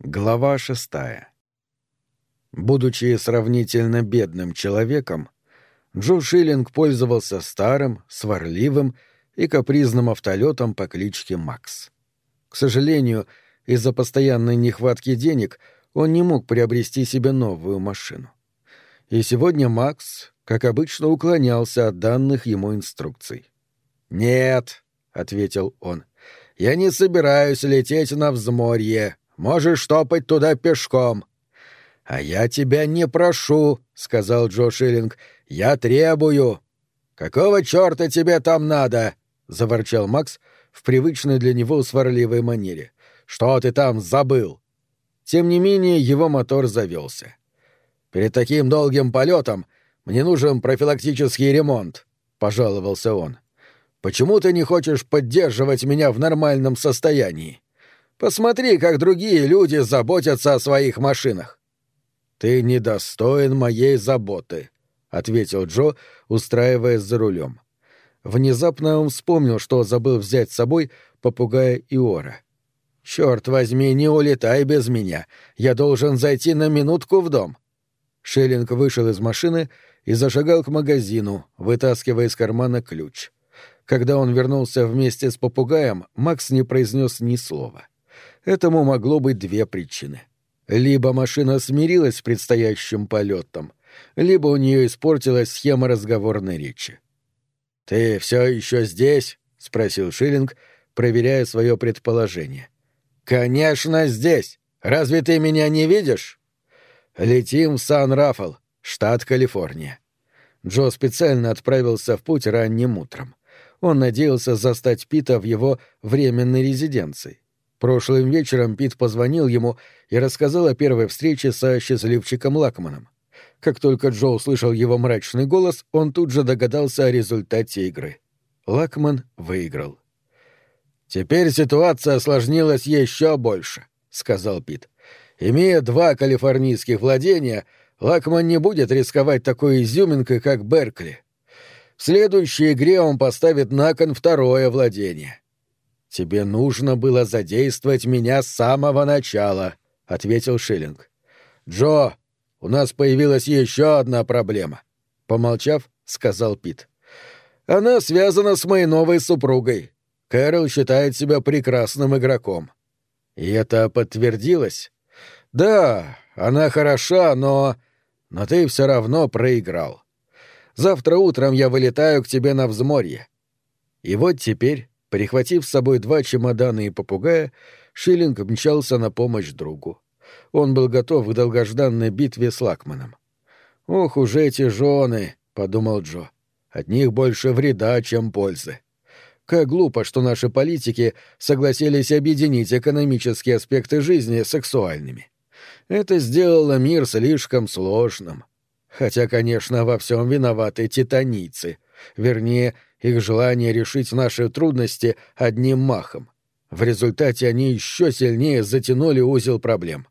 Глава шестая. Будучи сравнительно бедным человеком, Джо Шиллинг пользовался старым, сварливым и капризным автолетом по кличке Макс. К сожалению, из-за постоянной нехватки денег он не мог приобрести себе новую машину. И сегодня Макс, как обычно, уклонялся от данных ему инструкций. «Нет», — ответил он, — «я не собираюсь лететь на взморье. Можешь топать туда пешком». «А я тебя не прошу», — сказал Джо Шиллинг. «Я требую». «Какого черта тебе там надо?» — заворчал Макс в привычной для него сварливой манере. «Что ты там забыл?» Тем не менее, его мотор завелся. «Перед таким долгим полетом мне нужен профилактический ремонт», — пожаловался он. «Почему ты не хочешь поддерживать меня в нормальном состоянии?» Посмотри, как другие люди заботятся о своих машинах. Ты недостоин моей заботы, ответил Джо, устраиваясь за рулем. Внезапно он вспомнил, что забыл взять с собой попугая Иора. Черт возьми, не улетай без меня. Я должен зайти на минутку в дом. Шеллинг вышел из машины и зашагал к магазину, вытаскивая из кармана ключ. Когда он вернулся вместе с попугаем, Макс не произнес ни слова. — Этому могло быть две причины. Либо машина смирилась с предстоящим полетом, либо у нее испортилась схема разговорной речи. «Ты все еще здесь?» — спросил Шиллинг, проверяя свое предположение. «Конечно, здесь! Разве ты меня не видишь?» «Летим в Сан-Рафал, штат Калифорния». Джо специально отправился в путь ранним утром. Он надеялся застать Пита в его временной резиденции. Прошлым вечером Пит позвонил ему и рассказал о первой встрече со счастливчиком Лакманом. Как только Джо услышал его мрачный голос, он тут же догадался о результате игры. Лакман выиграл. «Теперь ситуация осложнилась еще больше», — сказал Пит. «Имея два калифорнийских владения, Лакман не будет рисковать такой изюминкой, как Беркли. В следующей игре он поставит на кон второе владение. «Тебе нужно было задействовать меня с самого начала», — ответил Шиллинг. «Джо, у нас появилась еще одна проблема», — помолчав, сказал Пит. «Она связана с моей новой супругой. Кэрол считает себя прекрасным игроком». «И это подтвердилось?» «Да, она хороша, но... Но ты все равно проиграл. Завтра утром я вылетаю к тебе на взморье. И вот теперь Прихватив с собой два чемодана и попугая, Шиллинг мчался на помощь другу. Он был готов к долгожданной битве с Лакманом. «Ох уж эти жены!» — подумал Джо. «От них больше вреда, чем пользы. Как глупо, что наши политики согласились объединить экономические аспекты жизни сексуальными. Это сделало мир слишком сложным. Хотя, конечно, во всем виноваты титанийцы. Вернее, их желание решить наши трудности одним махом. В результате они еще сильнее затянули узел проблем.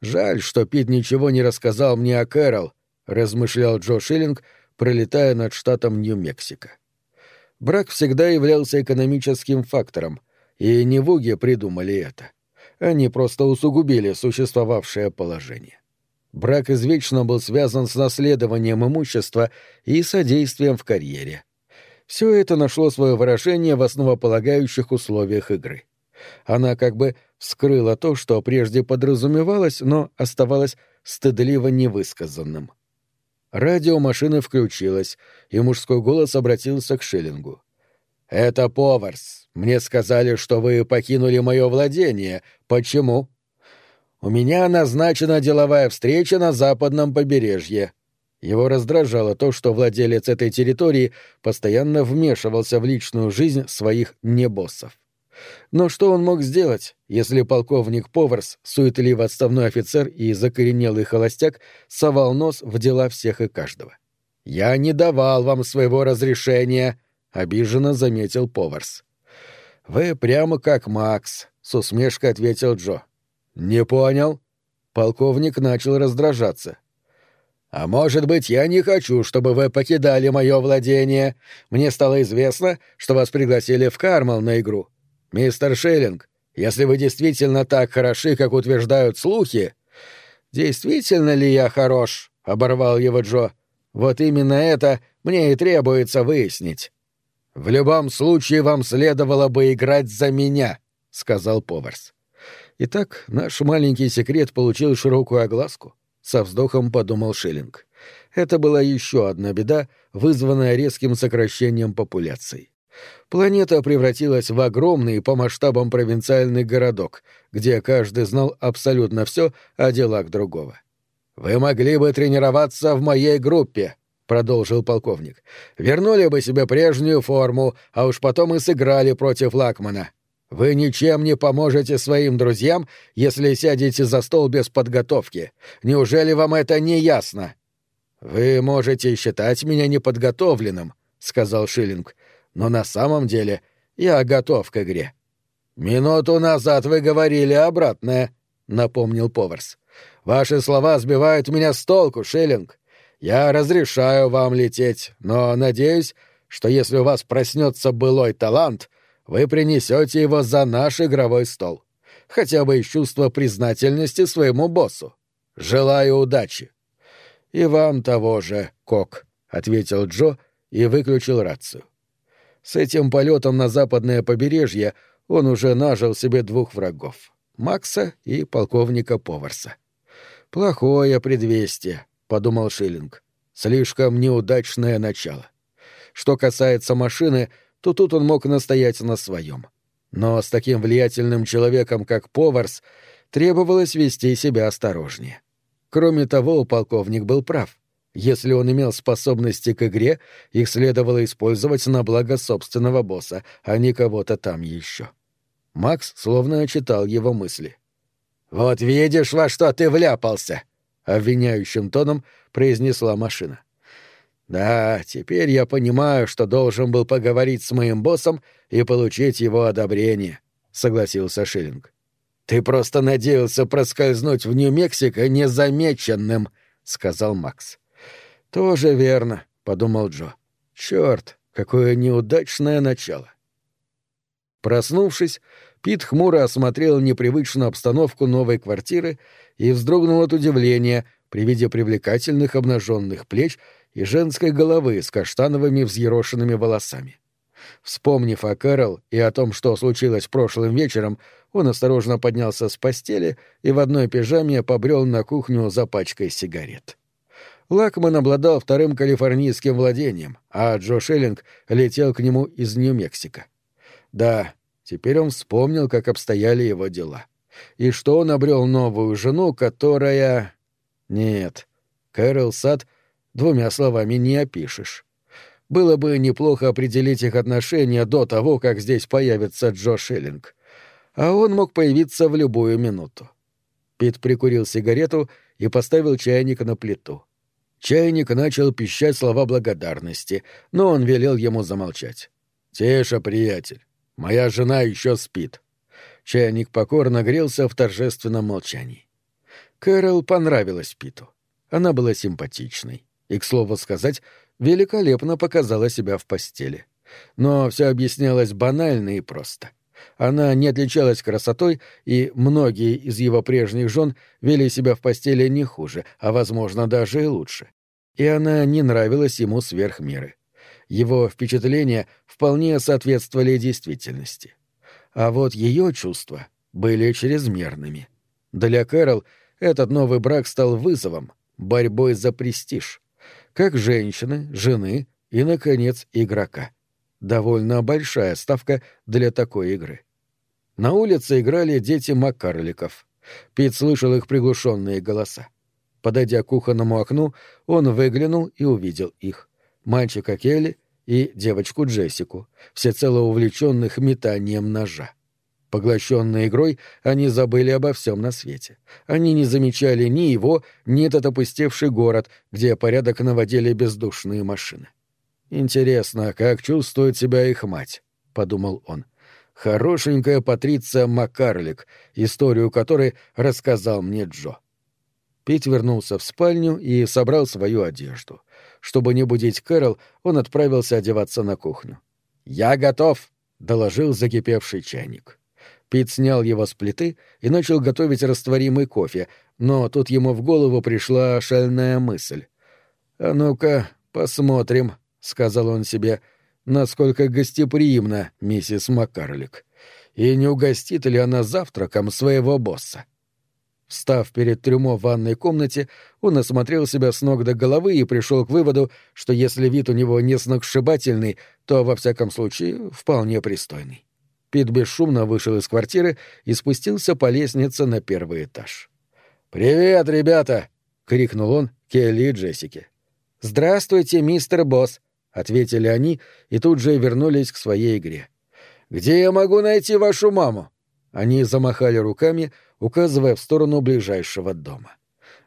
«Жаль, что Пит ничего не рассказал мне о Кэрол», — размышлял Джо Шиллинг, пролетая над штатом Нью-Мексико. Брак всегда являлся экономическим фактором, и не Вуги придумали это. Они просто усугубили существовавшее положение. Брак извечно был связан с наследованием имущества и содействием в карьере все это нашло свое выражение в основополагающих условиях игры. Она как бы вскрыла то, что прежде подразумевалось, но оставалось стыдливо невысказанным. Радио машины включилось, и мужской голос обратился к Шиллингу. «Это Поварс. Мне сказали, что вы покинули мое владение. Почему?» «У меня назначена деловая встреча на западном побережье», его раздражало то, что владелец этой территории постоянно вмешивался в личную жизнь своих небоссов. Но что он мог сделать, если полковник Поварс, суетливо отставной офицер и закоренелый холостяк совал нос в дела всех и каждого? «Я не давал вам своего разрешения», — обиженно заметил Поварс. «Вы прямо как Макс», — с усмешкой ответил Джо. «Не понял?» Полковник начал раздражаться. А может быть, я не хочу, чтобы вы покидали мое владение. Мне стало известно, что вас пригласили в Кармал на игру. Мистер Шеллинг, Если вы действительно так хороши, как утверждают слухи...» «Действительно ли я хорош?» — оборвал его Джо. «Вот именно это мне и требуется выяснить». «В любом случае вам следовало бы играть за меня», — сказал Поварс. Итак, наш маленький секрет получил широкую огласку, — со вздохом подумал Шиллинг. Это была еще одна беда, вызванная резким сокращением популяции. Планета превратилась в огромный по масштабам провинциальный городок, где каждый знал абсолютно все о делах другого. «Вы могли бы тренироваться в моей группе», — продолжил полковник. «Вернули бы себе прежнюю форму, а уж потом и сыграли против Лакмана. Вы ничем не поможете своим друзьям, если сядете за стол без подготовки. Неужели вам это не ясно? Вы можете считать меня неподготовленным, сказал Шиллинг, но на самом деле я готов к игре. Минуту назад вы говорили обратное, напомнил Поварс. Ваши слова сбивают меня с толку, Шиллинг. Я разрешаю вам лететь, но надеюсь, что если у вас проснется былой талант, вы принесете его за наш игровой стол. Хотя бы из чувства признательности своему боссу. Желаю удачи. И вам того же, Кок, ответил Джо и выключил рацию. С этим полетом на западное побережье он уже нажил себе двух врагов — Макса и полковника Поварса. «Плохое предвестие», — подумал Шиллинг. «Слишком неудачное начало. Что касается машины — то тут он мог настоять на своем. Но с таким влиятельным человеком, как Поварс, требовалось вести себя осторожнее. Кроме того, полковник был прав. Если он имел способности к игре, их следовало использовать на благо собственного босса, а не кого-то там еще. Макс словно читал его мысли. «Вот видишь, во что ты вляпался!» — обвиняющим тоном произнесла машина. Да, теперь я понимаю, что должен был поговорить с моим боссом и получить его одобрение, согласился Шиллинг. Ты просто надеялся проскользнуть в Нью-Мексико незамеченным, сказал Макс. Тоже верно, подумал Джо. Черт, какое неудачное начало. Проснувшись, Пит хмуро осмотрел непривычную обстановку новой квартиры и вздрогнул от удивления при виде привлекательных обнаженных плеч и женской головы с каштановыми взъерошенными волосами. Вспомнив о Кэрол и о том, что случилось прошлым вечером, он осторожно поднялся с постели и в одной пижаме побрел на кухню за пачкой сигарет. Лакман обладал вторым калифорнийским владением, а Джо Шеллинг летел к нему из Нью-Мексико. Да, теперь он вспомнил, как обстояли его дела. И что он обрел новую жену, которая... Нет, Кэрол Сад двумя словами не опишешь. Было бы неплохо определить их отношения до того, как здесь появится Джо Шеллинг. А он мог появиться в любую минуту. Пит прикурил сигарету и поставил чайник на плиту. Чайник начал пищать слова благодарности, но он велел ему замолчать. «Тише, приятель. Моя жена еще спит». Чайник покорно грелся в торжественном молчании. Кэрол понравилась Питу. Она была симпатичной и, к слову сказать, великолепно показала себя в постели. Но все объяснялось банально и просто. Она не отличалась красотой, и многие из его прежних жен вели себя в постели не хуже, а, возможно, даже и лучше. И она не нравилась ему сверх меры. Его впечатления вполне соответствовали действительности. А вот ее чувства были чрезмерными. Для Кэрол этот новый брак стал вызовом, борьбой за престиж — как женщины, жены и, наконец, игрока. Довольно большая ставка для такой игры. На улице играли дети Маккарликов. Пит слышал их приглушенные голоса. Подойдя к кухонному окну, он выглянул и увидел их. Мальчика Келли и девочку Джессику, всецело увлеченных метанием ножа. Поглощенные игрой, они забыли обо всем на свете. Они не замечали ни его, ни этот опустевший город, где порядок наводили бездушные машины. «Интересно, как чувствует себя их мать?» — подумал он. «Хорошенькая Патриция Маккарлик, историю которой рассказал мне Джо». Пит вернулся в спальню и собрал свою одежду. Чтобы не будить Кэрол, он отправился одеваться на кухню. «Я готов!» — доложил закипевший чайник. Пит снял его с плиты и начал готовить растворимый кофе, но тут ему в голову пришла шальная мысль. «А ну-ка, посмотрим», — сказал он себе, — «насколько гостеприимна миссис Маккарлик. И не угостит ли она завтраком своего босса?» Встав перед трюмо в ванной комнате, он осмотрел себя с ног до головы и пришел к выводу, что если вид у него не сногсшибательный, то, во всяком случае, вполне пристойный. Пит бесшумно вышел из квартиры и спустился по лестнице на первый этаж. «Привет, ребята!» — крикнул он Келли и Джессике. «Здравствуйте, мистер Босс!» — ответили они и тут же вернулись к своей игре. «Где я могу найти вашу маму?» Они замахали руками, указывая в сторону ближайшего дома.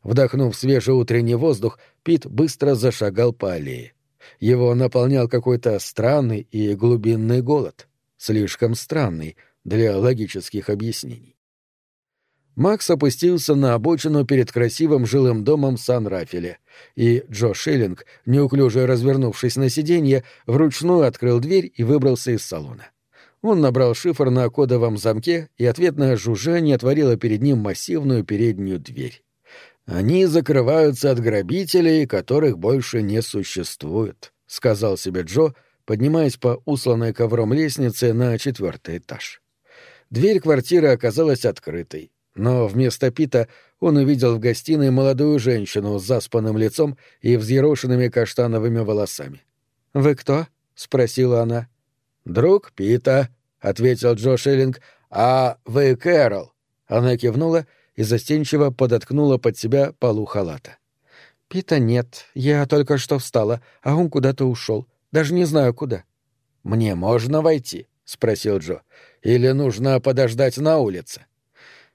Вдохнув свежий утренний воздух, Пит быстро зашагал по аллее. Его наполнял какой-то странный и глубинный голод. Слишком странный для логических объяснений. Макс опустился на обочину перед красивым жилым домом Сан-Рафеле, и Джо Шиллинг, неуклюже развернувшись на сиденье, вручную открыл дверь и выбрался из салона. Он набрал шифр на кодовом замке, и ответное жужжание отворило перед ним массивную переднюю дверь. «Они закрываются от грабителей, которых больше не существует», — сказал себе Джо, поднимаясь по усланной ковром лестнице на четвертый этаж. Дверь квартиры оказалась открытой, но вместо Пита он увидел в гостиной молодую женщину с заспанным лицом и взъерошенными каштановыми волосами. «Вы кто?» — спросила она. «Друг Пита», — ответил Джо Шиллинг. «А вы Кэрол?» Она кивнула и застенчиво подоткнула под себя полу халата. «Пита нет. Я только что встала, а он куда-то ушел. Даже не знаю, куда». «Мне можно войти?» — спросил Джо. «Или нужно подождать на улице?»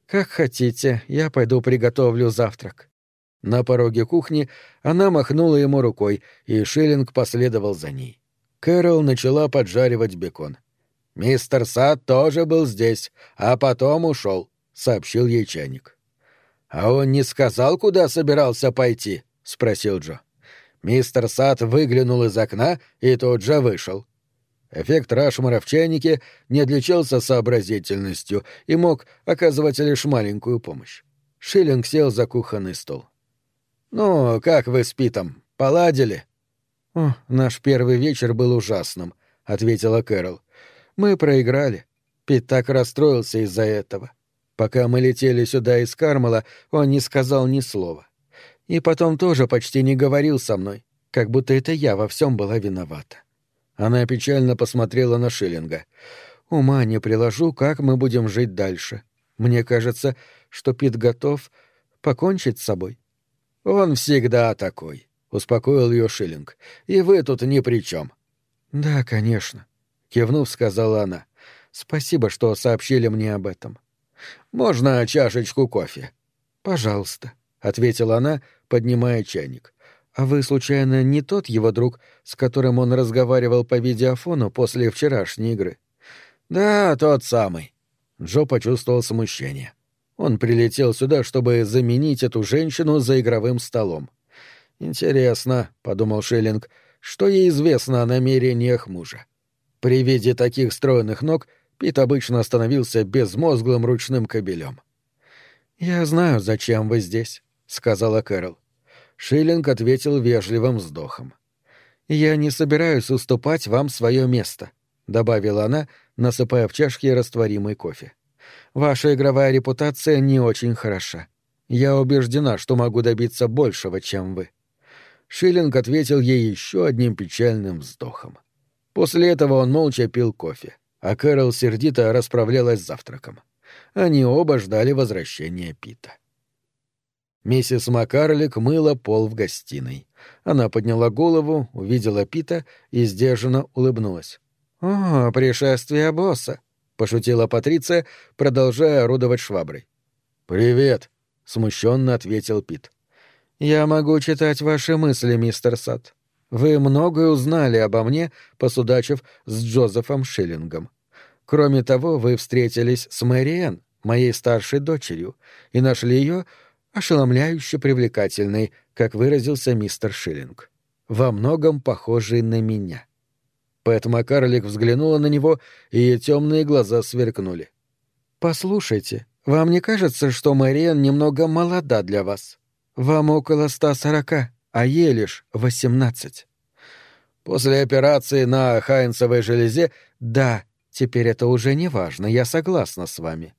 «Как хотите, я пойду приготовлю завтрак». На пороге кухни она махнула ему рукой, и Шиллинг последовал за ней. Кэрол начала поджаривать бекон. «Мистер Сад тоже был здесь, а потом ушел», — сообщил ей чайник. «А он не сказал, куда собирался пойти?» — спросил Джо. Мистер Сад выглянул из окна и тут же вышел. Эффект Рашмара в чайнике не отличался сообразительностью и мог оказывать лишь маленькую помощь. Шиллинг сел за кухонный стол. «Ну, как вы с Питом? Поладили?» «О, наш первый вечер был ужасным», — ответила Кэрол. «Мы проиграли. Пит так расстроился из-за этого. Пока мы летели сюда из Кармала, он не сказал ни слова. И потом тоже почти не говорил со мной, как будто это я во всем была виновата». Она печально посмотрела на Шиллинга. «Ума не приложу, как мы будем жить дальше. Мне кажется, что Пит готов покончить с собой». «Он всегда такой», успокоил ее Шиллинг. И вы тут ни при чем. Да, конечно, кивнув, сказала она. Спасибо, что сообщили мне об этом. Можно чашечку кофе? Пожалуйста, ответила она, поднимая чайник. А вы, случайно, не тот его друг, с которым он разговаривал по видеофону после вчерашней игры? Да, тот самый. Джо почувствовал смущение. Он прилетел сюда, чтобы заменить эту женщину за игровым столом. «Интересно», — подумал Шеллинг, — «что ей известно о намерениях мужа?» При виде таких стройных ног Пит обычно становился безмозглым ручным кобелем. «Я знаю, зачем вы здесь», — сказала Кэрол. Шиллинг ответил вежливым вздохом. «Я не собираюсь уступать вам свое место», — добавила она, насыпая в чашки растворимый кофе. «Ваша игровая репутация не очень хороша. Я убеждена, что могу добиться большего, чем вы». Шиллинг ответил ей еще одним печальным вздохом. После этого он молча пил кофе, а Кэрол сердито расправлялась с завтраком. Они оба ждали возвращения Пита. Миссис Макарлик мыла пол в гостиной. Она подняла голову, увидела Пита и сдержанно улыбнулась. «О, пришествие босса!» — пошутила Патриция, продолжая орудовать шваброй. «Привет!» — смущенно ответил Пит. «Я могу читать ваши мысли, мистер Сад. Вы многое узнали обо мне, посудачив с Джозефом Шиллингом. Кроме того, вы встретились с Мэриэн, моей старшей дочерью, и нашли ее ошеломляюще привлекательной, как выразился мистер Шиллинг. Во многом похожей на меня». Пэт Маккарлик взглянула на него, и ее темные глаза сверкнули. «Послушайте, вам не кажется, что Мэриэн немного молода для вас? Вам около ста сорока, а ей лишь восемнадцать». «После операции на Хайнцевой железе...» «Да, теперь это уже не важно, я согласна с вами.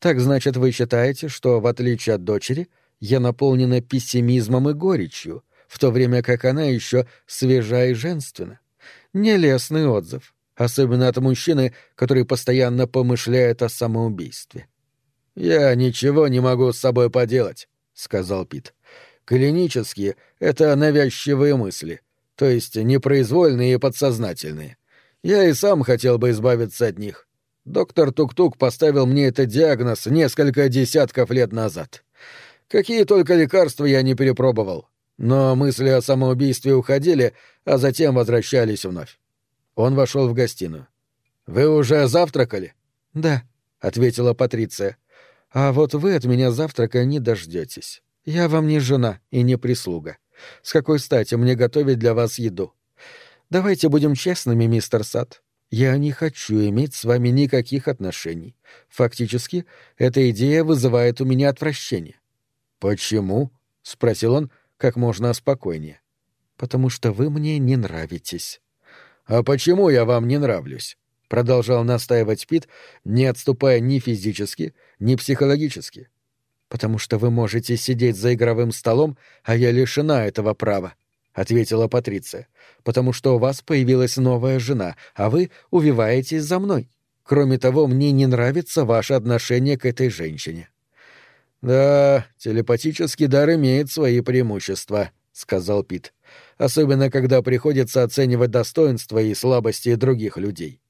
Так значит, вы считаете, что, в отличие от дочери, я наполнена пессимизмом и горечью, в то время как она еще свежа и женственна? Нелестный отзыв, особенно от мужчины, который постоянно помышляет о самоубийстве. «Я ничего не могу с собой поделать», — сказал Пит. «Клинические — это навязчивые мысли, то есть непроизвольные и подсознательные. Я и сам хотел бы избавиться от них. Доктор Тук-Тук поставил мне этот диагноз несколько десятков лет назад. Какие только лекарства я не перепробовал. Но мысли о самоубийстве уходили, а затем возвращались вновь. Он вошел в гостиную. «Вы уже завтракали?» «Да», — ответила Патриция. «А вот вы от меня завтрака не дождетесь. Я вам не жена и не прислуга. С какой стати мне готовить для вас еду? Давайте будем честными, мистер Сад. Я не хочу иметь с вами никаких отношений. Фактически, эта идея вызывает у меня отвращение. Почему? спросил он как можно спокойнее. Потому что вы мне не нравитесь. А почему я вам не нравлюсь? продолжал настаивать Пит, не отступая ни физически, ни психологически. Потому что вы можете сидеть за игровым столом, а я лишена этого права. — ответила Патриция, — «потому что у вас появилась новая жена, а вы увиваетесь за мной. Кроме того, мне не нравится ваше отношение к этой женщине». «Да, телепатический дар имеет свои преимущества», — сказал Пит, «особенно когда приходится оценивать достоинства и слабости других людей».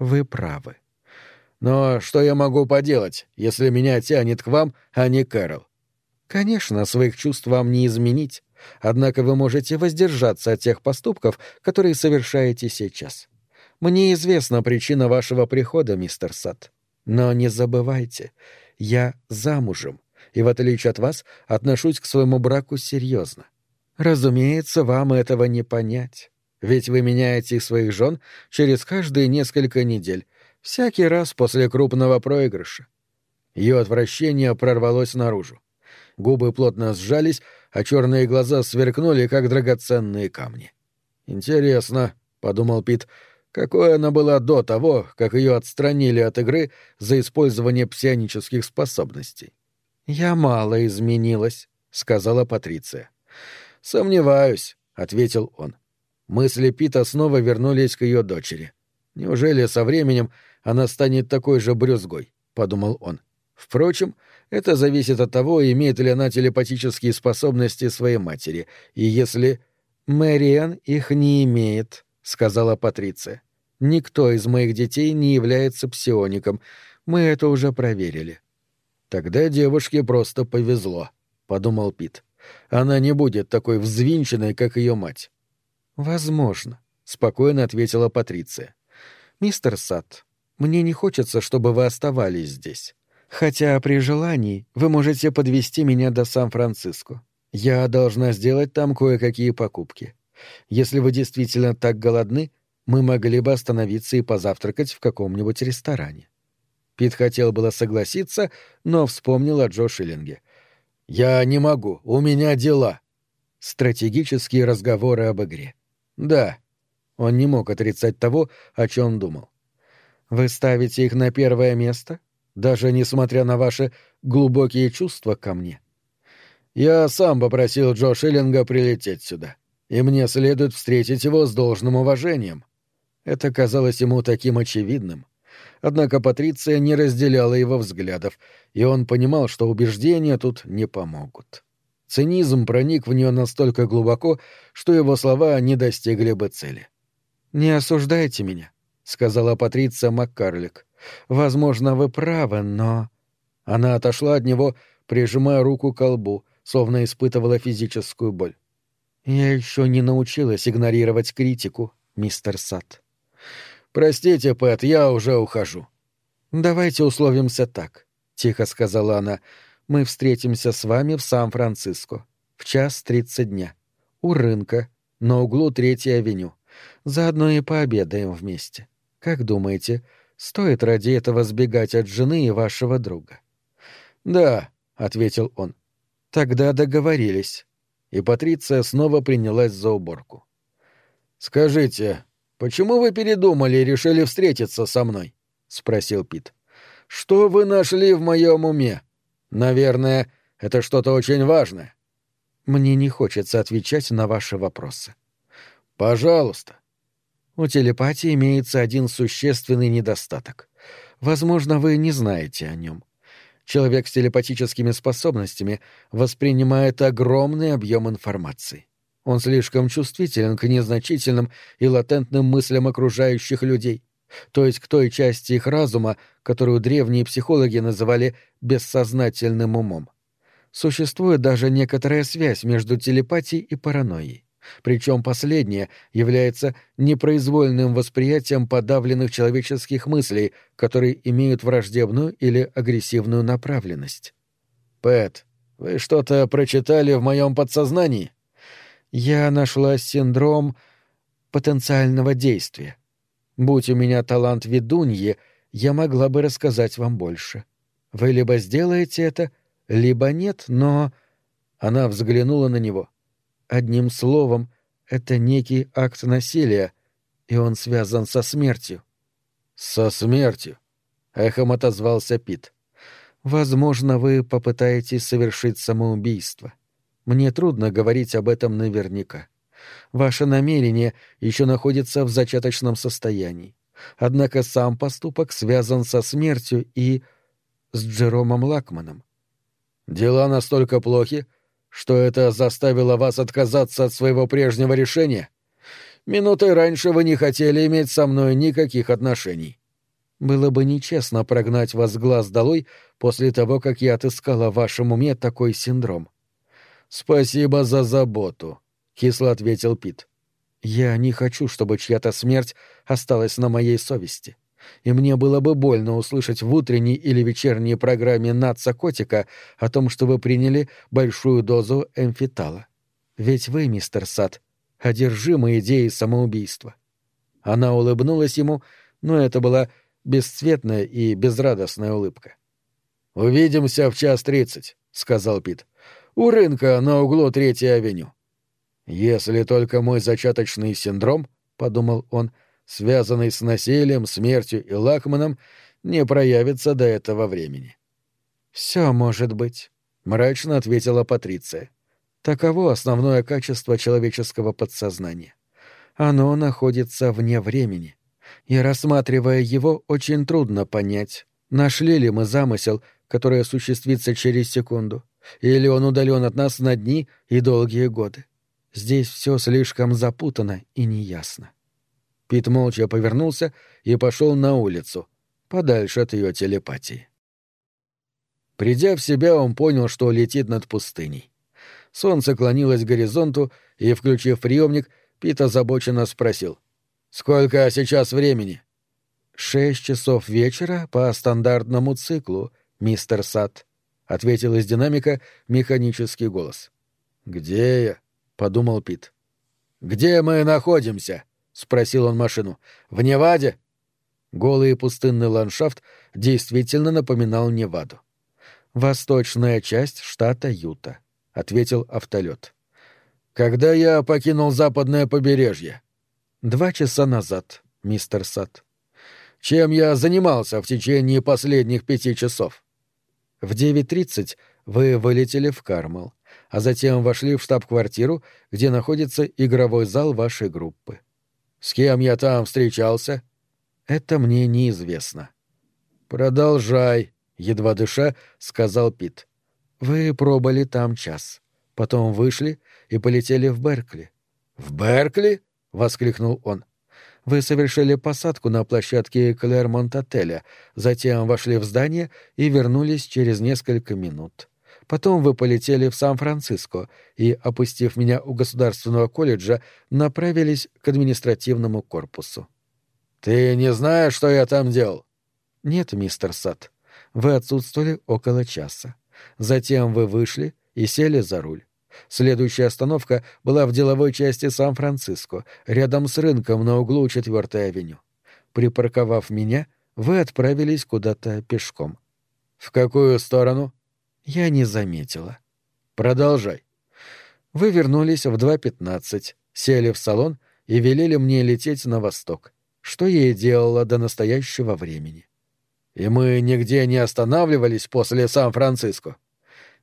«Вы правы». «Но что я могу поделать, если меня тянет к вам, а не Кэрол?» «Конечно, своих чувств вам не изменить». Однако вы можете воздержаться от тех поступков, которые совершаете сейчас. Мне известна причина вашего прихода, мистер Сад. Но не забывайте, я замужем, и в отличие от вас отношусь к своему браку серьезно. Разумеется, вам этого не понять. Ведь вы меняете своих жен через каждые несколько недель, всякий раз после крупного проигрыша. Ее отвращение прорвалось наружу. Губы плотно сжались, а черные глаза сверкнули, как драгоценные камни. «Интересно», — подумал Пит, — «какой она была до того, как ее отстранили от игры за использование псионических способностей?» «Я мало изменилась», — сказала Патриция. «Сомневаюсь», — ответил он. Мысли Пита снова вернулись к ее дочери. «Неужели со временем она станет такой же брюзгой?» — подумал он. Впрочем, это зависит от того, имеет ли она телепатические способности своей матери, и если... «Мэриэн их не имеет», — сказала Патриция. «Никто из моих детей не является псиоником. Мы это уже проверили». «Тогда девушке просто повезло», — подумал Пит. «Она не будет такой взвинченной, как ее мать». «Возможно», — спокойно ответила Патриция. «Мистер Сад, мне не хочется, чтобы вы оставались здесь. Хотя при желании вы можете подвести меня до Сан-Франциско. Я должна сделать там кое-какие покупки. Если вы действительно так голодны, мы могли бы остановиться и позавтракать в каком-нибудь ресторане. Пит хотел было согласиться, но вспомнил о Джо Шиллинге. «Я не могу, у меня дела». Стратегические разговоры об игре. Да. Он не мог отрицать того, о чем думал. «Вы ставите их на первое место?» Даже несмотря на ваши глубокие чувства ко мне. Я сам попросил Джо Шиллинга прилететь сюда, и мне следует встретить его с должным уважением. Это казалось ему таким очевидным. Однако Патриция не разделяла его взглядов, и он понимал, что убеждения тут не помогут. Цинизм проник в нее настолько глубоко, что его слова не достигли бы цели. «Не осуждайте меня», — сказала Патриция Маккарлик. Возможно, вы правы, но...» Она отошла от него, прижимая руку к колбу, словно испытывала физическую боль. «Я еще не научилась игнорировать критику, мистер Сад». «Простите, Пэт, я уже ухожу». «Давайте условимся так», — тихо сказала она. «Мы встретимся с вами в Сан-Франциско в час тридцать дня. У рынка, на углу Третьей авеню. Заодно и пообедаем вместе. Как думаете, Стоит ради этого сбегать от жены и вашего друга. Да, ответил он. Тогда договорились. И Патриция снова принялась за уборку. Скажите, почему вы передумали и решили встретиться со мной? спросил Пит. Что вы нашли в моем уме? Наверное, это что-то очень важное. Мне не хочется отвечать на ваши вопросы. Пожалуйста. У телепатии имеется один существенный недостаток. Возможно, вы не знаете о нем. Человек с телепатическими способностями воспринимает огромный объем информации. Он слишком чувствителен к незначительным и латентным мыслям окружающих людей, то есть к той части их разума, которую древние психологи называли бессознательным умом. Существует даже некоторая связь между телепатией и паранойей. Причем последнее является непроизвольным восприятием подавленных человеческих мыслей, которые имеют враждебную или агрессивную направленность. «Пэт, вы что-то прочитали в моем подсознании?» «Я нашла синдром потенциального действия. Будь у меня талант ведуньи, я могла бы рассказать вам больше. Вы либо сделаете это, либо нет, но...» Она взглянула на него. Одним словом, это некий акт насилия, и он связан со смертью. Со смертью, эхом отозвался Пит. Возможно, вы попытаетесь совершить самоубийство. Мне трудно говорить об этом наверняка. Ваше намерение еще находится в зачаточном состоянии. Однако сам поступок связан со смертью и... с Джеромом Лакманом. Дела настолько плохи, что это заставило вас отказаться от своего прежнего решения? Минутой раньше вы не хотели иметь со мной никаких отношений. Было бы нечестно прогнать вас глаз долой после того, как я отыскала в вашем уме такой синдром. Спасибо за заботу, кисло ответил Пит. Я не хочу, чтобы чья-то смерть осталась на моей совести и мне было бы больно услышать в утренней или вечерней программе «Наца Котика» о том, что вы приняли большую дозу эмфитала. Ведь вы, мистер Сад, одержимы идеей самоубийства. Она улыбнулась ему, но это была бесцветная и безрадостная улыбка. «Увидимся в час тридцать», — сказал Пит. «У рынка на углу Третьей авеню». «Если только мой зачаточный синдром», — подумал он, связанный с насилием, смертью и Лакманом, не проявится до этого времени. «Все может быть», — мрачно ответила Патриция. «Таково основное качество человеческого подсознания. Оно находится вне времени, и, рассматривая его, очень трудно понять, нашли ли мы замысел, который осуществится через секунду, или он удален от нас на дни и долгие годы. Здесь все слишком запутано и неясно. Пит молча повернулся и пошел на улицу, подальше от ее телепатии. Придя в себя, он понял, что летит над пустыней. Солнце клонилось к горизонту, и, включив приемник, Пит озабоченно спросил. «Сколько сейчас времени?» «Шесть часов вечера по стандартному циклу, мистер Сад», — ответил из динамика механический голос. «Где я?» — подумал Пит. «Где мы находимся?» — спросил он машину. «В Неваде?» Голый пустынный ландшафт действительно напоминал Неваду. «Восточная часть штата Юта», — ответил автолет. «Когда я покинул западное побережье?» «Два часа назад, мистер Сад». «Чем я занимался в течение последних пяти часов?» «В девять тридцать вы вылетели в Кармал, а затем вошли в штаб-квартиру, где находится игровой зал вашей группы. С кем я там встречался? Это мне неизвестно. Продолжай, едва дыша, сказал Пит. Вы пробыли там час. Потом вышли и полетели в Беркли. В Беркли? воскликнул он. Вы совершили посадку на площадке Клэрмонт-отеля, затем вошли в здание и вернулись через несколько минут. Потом вы полетели в Сан-Франциско и, опустив меня у государственного колледжа, направились к административному корпусу. Ты не знаешь, что я там делал? Нет, мистер Сад. Вы отсутствовали около часа. Затем вы вышли и сели за руль. Следующая остановка была в деловой части Сан-Франциско, рядом с рынком на углу 4-й авеню. Припарковав меня, вы отправились куда-то пешком. В какую сторону? Я не заметила. Продолжай. Вы вернулись в 2.15, сели в салон и велели мне лететь на восток, что я и делала до настоящего времени. И мы нигде не останавливались после Сан-Франциско?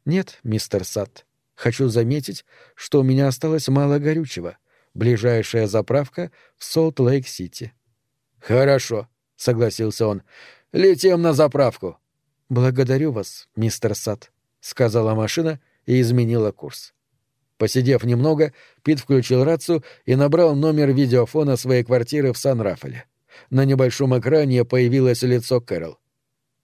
Нет, мистер Сатт. Хочу заметить, что у меня осталось мало горючего. Ближайшая заправка в Солт-Лейк-Сити. Хорошо, согласился он. Летим на заправку. Благодарю вас, мистер Сатт, сказала машина и изменила курс. Посидев немного, Пит включил рацию и набрал номер видеофона своей квартиры в Сан-Рафале. На небольшом экране появилось лицо Кэрол.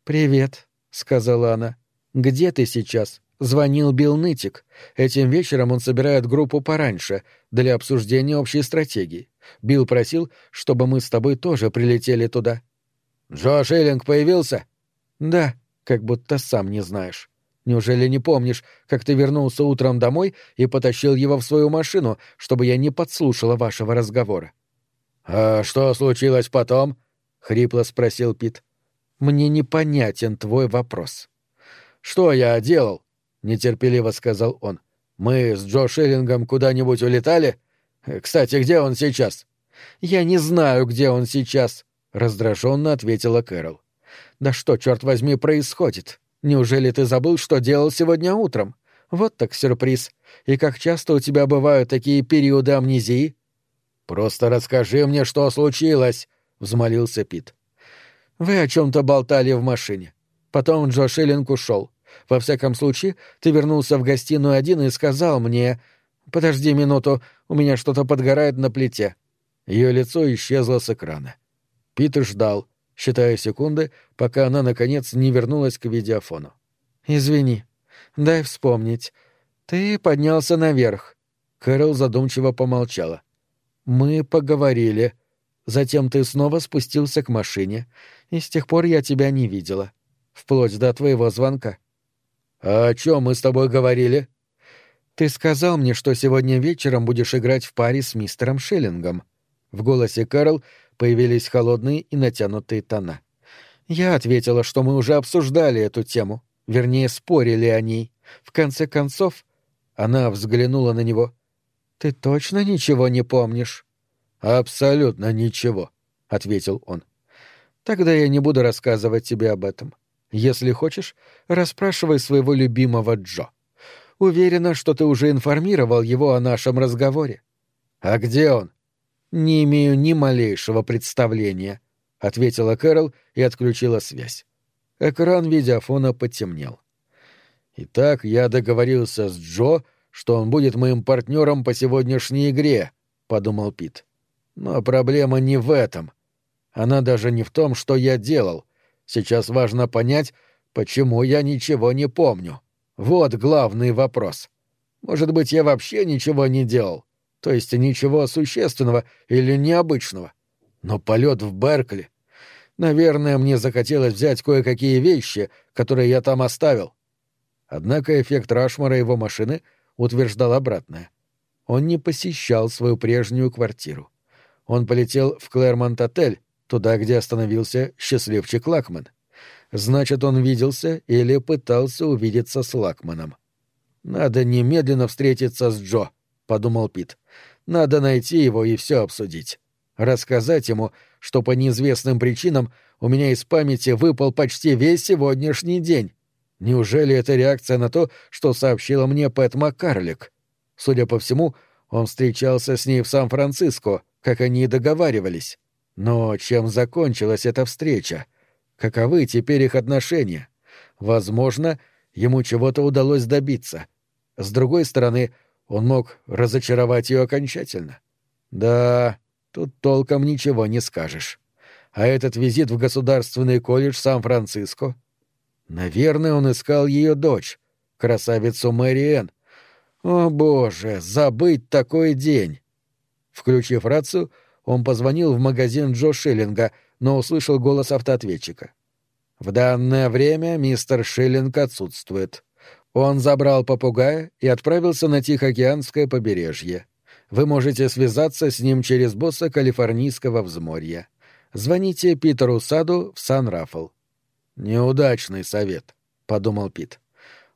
«Привет», — сказала она. «Где ты сейчас?» Звонил Билл Нытик. Этим вечером он собирает группу пораньше, для обсуждения общей стратегии. Билл просил, чтобы мы с тобой тоже прилетели туда. «Джо Шиллинг появился?» «Да, как будто сам не знаешь. Неужели не помнишь, как ты вернулся утром домой и потащил его в свою машину, чтобы я не подслушала вашего разговора?» «А что случилось потом?» — хрипло спросил Пит. «Мне непонятен твой вопрос». «Что я делал?» — нетерпеливо сказал он. «Мы с Джо Шиллингом куда-нибудь улетали? Кстати, где он сейчас?» «Я не знаю, где он сейчас», — раздраженно ответила Кэрол. «Да что, черт возьми, происходит? Неужели ты забыл, что делал сегодня утром? Вот так сюрприз. И как часто у тебя бывают такие периоды амнезии?» «Просто расскажи мне, что случилось», — взмолился Пит. «Вы о чем-то болтали в машине. Потом Джо Шиллинг ушел. Во всяком случае, ты вернулся в гостиную один и сказал мне... Подожди минуту, у меня что-то подгорает на плите». Ее лицо исчезло с экрана. Пит ждал, считая секунды, пока она, наконец, не вернулась к видеофону. «Извини. Дай вспомнить. Ты поднялся наверх». Кэрол задумчиво помолчала. «Мы поговорили. Затем ты снова спустился к машине, и с тех пор я тебя не видела. Вплоть до твоего звонка». «А о чем мы с тобой говорили?» «Ты сказал мне, что сегодня вечером будешь играть в паре с мистером Шиллингом». В голосе Кэрол появились холодные и натянутые тона. Я ответила, что мы уже обсуждали эту тему, вернее, спорили о ней. В конце концов, она взглянула на него. «Ты точно ничего не помнишь?» «Абсолютно ничего», — ответил он. «Тогда я не буду рассказывать тебе об этом. Если хочешь, расспрашивай своего любимого Джо. Уверена, что ты уже информировал его о нашем разговоре». «А где он?» «Не имею ни малейшего представления», — ответила Кэрол и отключила связь. Экран видеофона потемнел. «Итак, я договорился с Джо, что он будет моим партнером по сегодняшней игре», — подумал Пит. «Но проблема не в этом. Она даже не в том, что я делал. Сейчас важно понять, почему я ничего не помню. Вот главный вопрос. Может быть, я вообще ничего не делал, то есть ничего существенного или необычного. Но полет в Беркли... Наверное, мне захотелось взять кое-какие вещи, которые я там оставил. Однако эффект Рашмара его машины утверждал обратное. Он не посещал свою прежнюю квартиру. Он полетел в Клэрмонт-отель, туда, где остановился счастливчик Лакман. Значит, он виделся или пытался увидеться с Лакманом. «Надо немедленно встретиться с Джо», — подумал Пит. «Надо найти его и все обсудить. Рассказать ему, что по неизвестным причинам у меня из памяти выпал почти весь сегодняшний день. Неужели это реакция на то, что сообщила мне Пэт Маккарлик? Судя по всему, он встречался с ней в Сан-Франциско, как они и договаривались. Но чем закончилась эта встреча? Каковы теперь их отношения? Возможно, ему чего-то удалось добиться. С другой стороны, он мог разочаровать ее окончательно. Да, тут толком ничего не скажешь. А этот визит в Государственный колледж Сан-Франциско? Наверное, он искал ее дочь, красавицу Мэри О, боже, забыть такой день! Включив рацию, он позвонил в магазин Джо Шиллинга, но услышал голос автоответчика. «В данное время мистер Шиллинг отсутствует. Он забрал попугая и отправился на Тихоокеанское побережье. Вы можете связаться с ним через босса Калифорнийского взморья. Звоните Питеру Саду в Сан-Рафал. Неудачный совет, подумал Пит.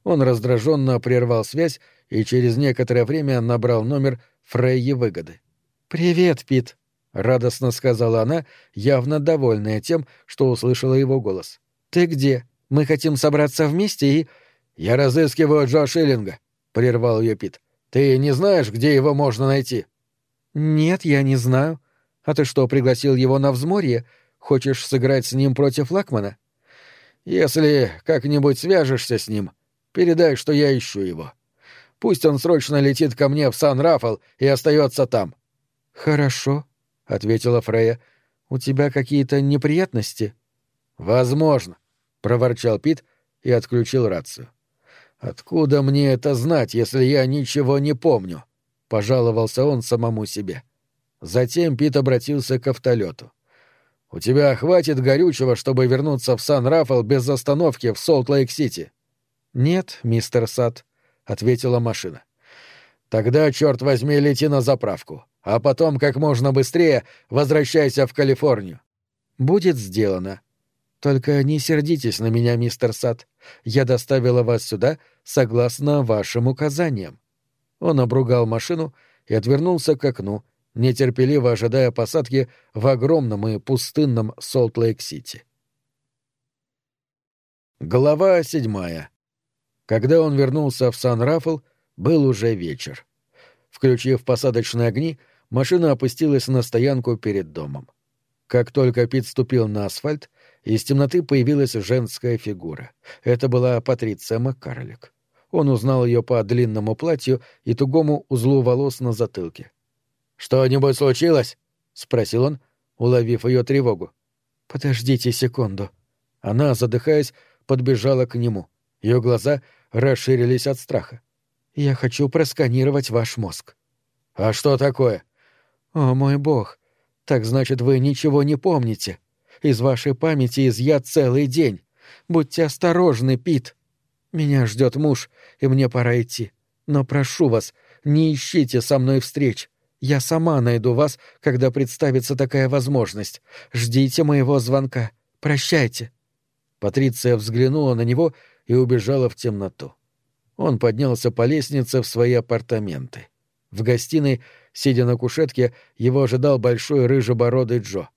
Он раздраженно прервал связь и через некоторое время набрал номер Фрейи выгоды. «Привет, Пит», — радостно сказала она, явно довольная тем, что услышала его голос. «Ты где? Мы хотим собраться вместе и...» «Я разыскиваю Джо Шиллинга», — прервал ее Пит. «Ты не знаешь, где его можно найти?» «Нет, я не знаю. А ты что, пригласил его на взморье? Хочешь сыграть с ним против Лакмана?» «Если как-нибудь свяжешься с ним, передай, что я ищу его. Пусть он срочно летит ко мне в Сан-Рафал и остается там». «Хорошо», — ответила Фрея. «У тебя какие-то неприятности?» «Возможно», — проворчал Пит и отключил рацию. «Откуда мне это знать, если я ничего не помню?» — пожаловался он самому себе. Затем Пит обратился к автолету. «У тебя хватит горючего, чтобы вернуться в Сан-Рафал без остановки в Солт-Лейк-Сити?» «Нет, мистер Сад», — ответила машина. «Тогда, черт возьми, лети на заправку, а потом как можно быстрее возвращайся в Калифорнию». «Будет сделано. Только не сердитесь на меня, мистер Сад. Я доставила вас сюда согласно вашим указаниям». Он обругал машину и отвернулся к окну, нетерпеливо ожидая посадки в огромном и пустынном Солт-Лейк-Сити. Глава седьмая. Когда он вернулся в Сан-Рафл, был уже вечер. Включив посадочные огни, машина опустилась на стоянку перед домом. Как только Пит ступил на асфальт, из темноты появилась женская фигура. Это была Патриция Маккарлик. Он узнал ее по длинному платью и тугому узлу волос на затылке. «Что-нибудь случилось?» — спросил он, уловив ее тревогу. «Подождите секунду». Она, задыхаясь, подбежала к нему. Ее глаза расширились от страха. «Я хочу просканировать ваш мозг». «А что такое?» «О, мой бог! Так значит, вы ничего не помните. Из вашей памяти изъят целый день. Будьте осторожны, Пит. Меня ждет муж, и мне пора идти. Но прошу вас, не ищите со мной встреч. Я сама найду вас, когда представится такая возможность. Ждите моего звонка. Прощайте». Патриция взглянула на него и убежала в темноту. Он поднялся по лестнице в свои апартаменты. В гостиной, сидя на кушетке, его ожидал большой рыжебородый Джо.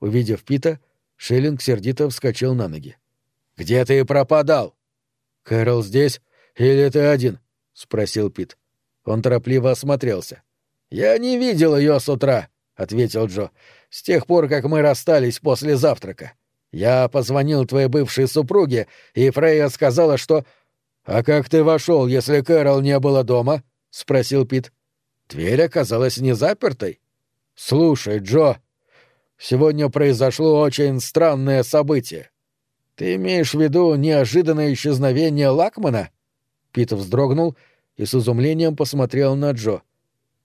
Увидев Пита, Шиллинг сердито вскочил на ноги. «Где ты пропадал?» «Кэрол здесь? Или ты один?» — спросил Пит. Он торопливо осмотрелся. «Я не видел ее с утра», — ответил Джо, — «с тех пор, как мы расстались после завтрака. Я позвонил твоей бывшей супруге, и Фрейя сказала, что...» «А как ты вошел, если Кэрол не было дома?» — спросил Пит. Дверь оказалась не запертой. «Слушай, Джо, сегодня произошло очень странное событие. Ты имеешь в виду неожиданное исчезновение Лакмана?» Пит вздрогнул и с изумлением посмотрел на Джо.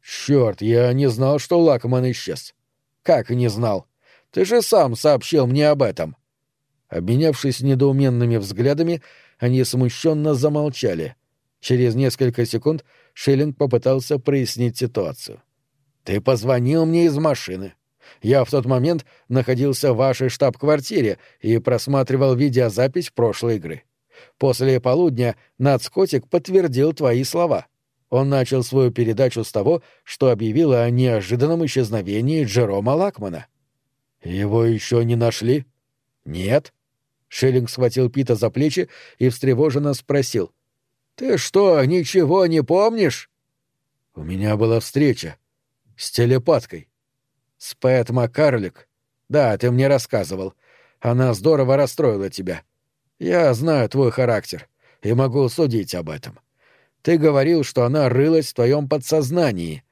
«Черт, я не знал, что Лакман исчез». «Как не знал? Ты же сам сообщил мне об этом». Обменявшись недоуменными взглядами, они смущенно замолчали. Через несколько секунд Шиллинг попытался прояснить ситуацию. «Ты позвонил мне из машины. Я в тот момент находился в вашей штаб-квартире и просматривал видеозапись прошлой игры. После полудня Нацкотик подтвердил твои слова. Он начал свою передачу с того, что объявил о неожиданном исчезновении Джерома Лакмана. Его еще не нашли? Нет. Шиллинг схватил Пита за плечи и встревоженно спросил. «Ты что, ничего не помнишь?» «У меня была встреча. С телепаткой. С Пэт Маккарлик. Да, ты мне рассказывал. Она здорово расстроила тебя. Я знаю твой характер и могу судить об этом. Ты говорил, что она рылась в твоем подсознании.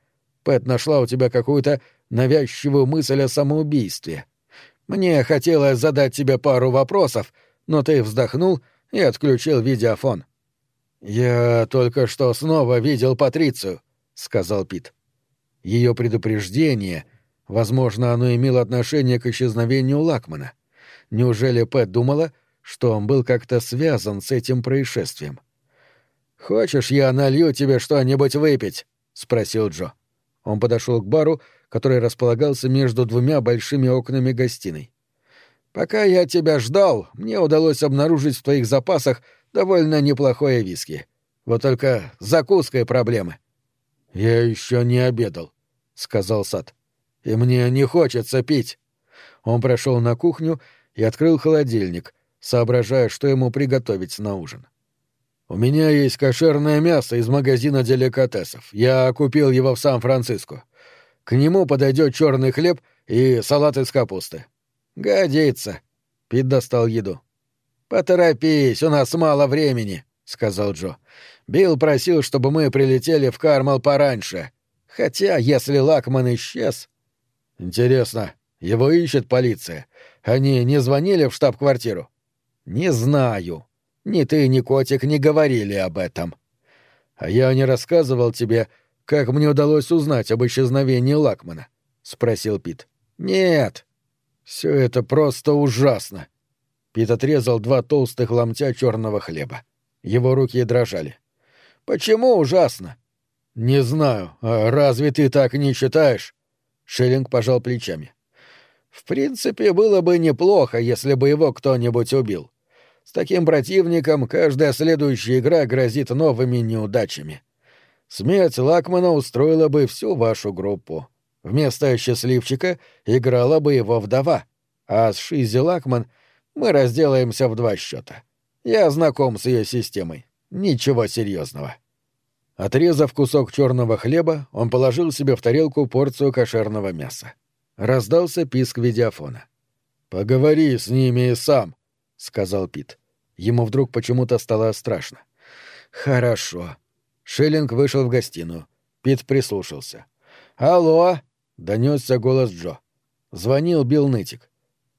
Пэт нашла у тебя какую-то навязчивую мысль о самоубийстве. Мне хотелось задать тебе пару вопросов, но ты вздохнул и отключил видеофон. «Я только что снова видел Патрицию», — сказал Пит. Ее предупреждение, возможно, оно имело отношение к исчезновению Лакмана. Неужели Пэт думала, что он был как-то связан с этим происшествием? «Хочешь, я налью тебе что-нибудь выпить?» — спросил Джо. Он подошел к бару, который располагался между двумя большими окнами гостиной. «Пока я тебя ждал, мне удалось обнаружить в твоих запасах довольно неплохое виски. Вот только с закуской проблемы». «Я еще не обедал», — сказал Сад. «И мне не хочется пить». Он прошел на кухню и открыл холодильник, соображая, что ему приготовить на ужин. «У меня есть кошерное мясо из магазина деликатесов. Я купил его в Сан-Франциско. К нему подойдет черный хлеб и салат из капусты». «Годится». Пит достал еду. «Поторопись, у нас мало времени», — сказал Джо. «Билл просил, чтобы мы прилетели в Кармал пораньше. Хотя, если Лакман исчез...» «Интересно, его ищет полиция? Они не звонили в штаб-квартиру?» «Не знаю», ни ты, ни котик не говорили об этом. А я не рассказывал тебе, как мне удалось узнать об исчезновении Лакмана? спросил Пит. Нет. Все это просто ужасно. Пит отрезал два толстых ломтя черного хлеба. Его руки дрожали. Почему ужасно? Не знаю. А разве ты так не считаешь? Шиллинг пожал плечами. В принципе, было бы неплохо, если бы его кто-нибудь убил. С таким противником каждая следующая игра грозит новыми неудачами. Смерть Лакмана устроила бы всю вашу группу. Вместо счастливчика играла бы его вдова, а с Шизи Лакман мы разделаемся в два счета. Я знаком с ее системой. Ничего серьезного. Отрезав кусок черного хлеба, он положил себе в тарелку порцию кошерного мяса. Раздался писк видеофона. «Поговори с ними сам», сказал Пит. Ему вдруг почему-то стало страшно. Хорошо. Шиллинг вышел в гостиную. Пит прислушался. Алло, донесся голос Джо. Звонил Билл Нытик.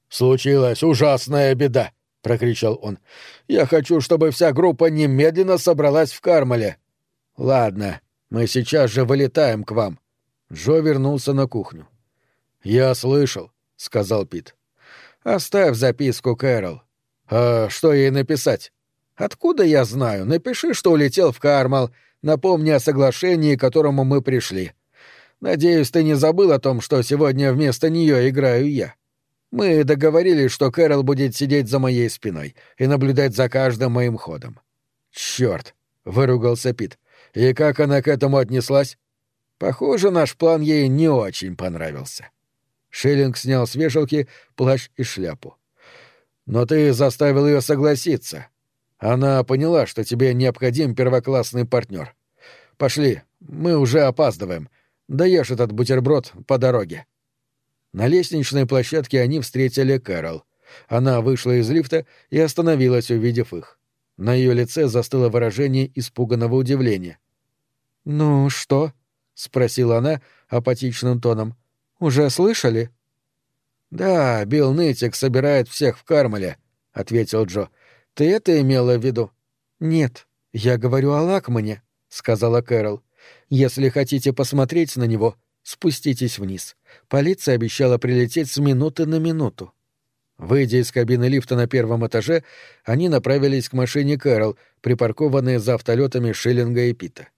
Случилась ужасная беда, прокричал он. Я хочу, чтобы вся группа немедленно собралась в Кармале. Ладно, мы сейчас же вылетаем к вам. Джо вернулся на кухню. Я слышал, сказал Пит. Оставь записку, Кэрол. «А что ей написать?» «Откуда я знаю? Напиши, что улетел в Кармал. Напомни о соглашении, к которому мы пришли. Надеюсь, ты не забыл о том, что сегодня вместо нее играю я. Мы договорились, что Кэрол будет сидеть за моей спиной и наблюдать за каждым моим ходом». «Чёрт!» — выругался Пит. «И как она к этому отнеслась?» «Похоже, наш план ей не очень понравился». Шиллинг снял с вешалки плащ и шляпу. Но ты заставил ее согласиться. Она поняла, что тебе необходим первоклассный партнер. Пошли, мы уже опаздываем. Даешь этот бутерброд по дороге. На лестничной площадке они встретили Кэрол. Она вышла из лифта и остановилась, увидев их. На ее лице застыло выражение испуганного удивления. «Ну что?» — спросила она апатичным тоном. «Уже слышали?» «Да, Билл Нытик собирает всех в Кармеле», — ответил Джо. «Ты это имела в виду?» «Нет, я говорю о Лакмане», — сказала Кэрол. «Если хотите посмотреть на него, спуститесь вниз. Полиция обещала прилететь с минуты на минуту». Выйдя из кабины лифта на первом этаже, они направились к машине Кэрол, припаркованной за автолетами Шиллинга и Пита.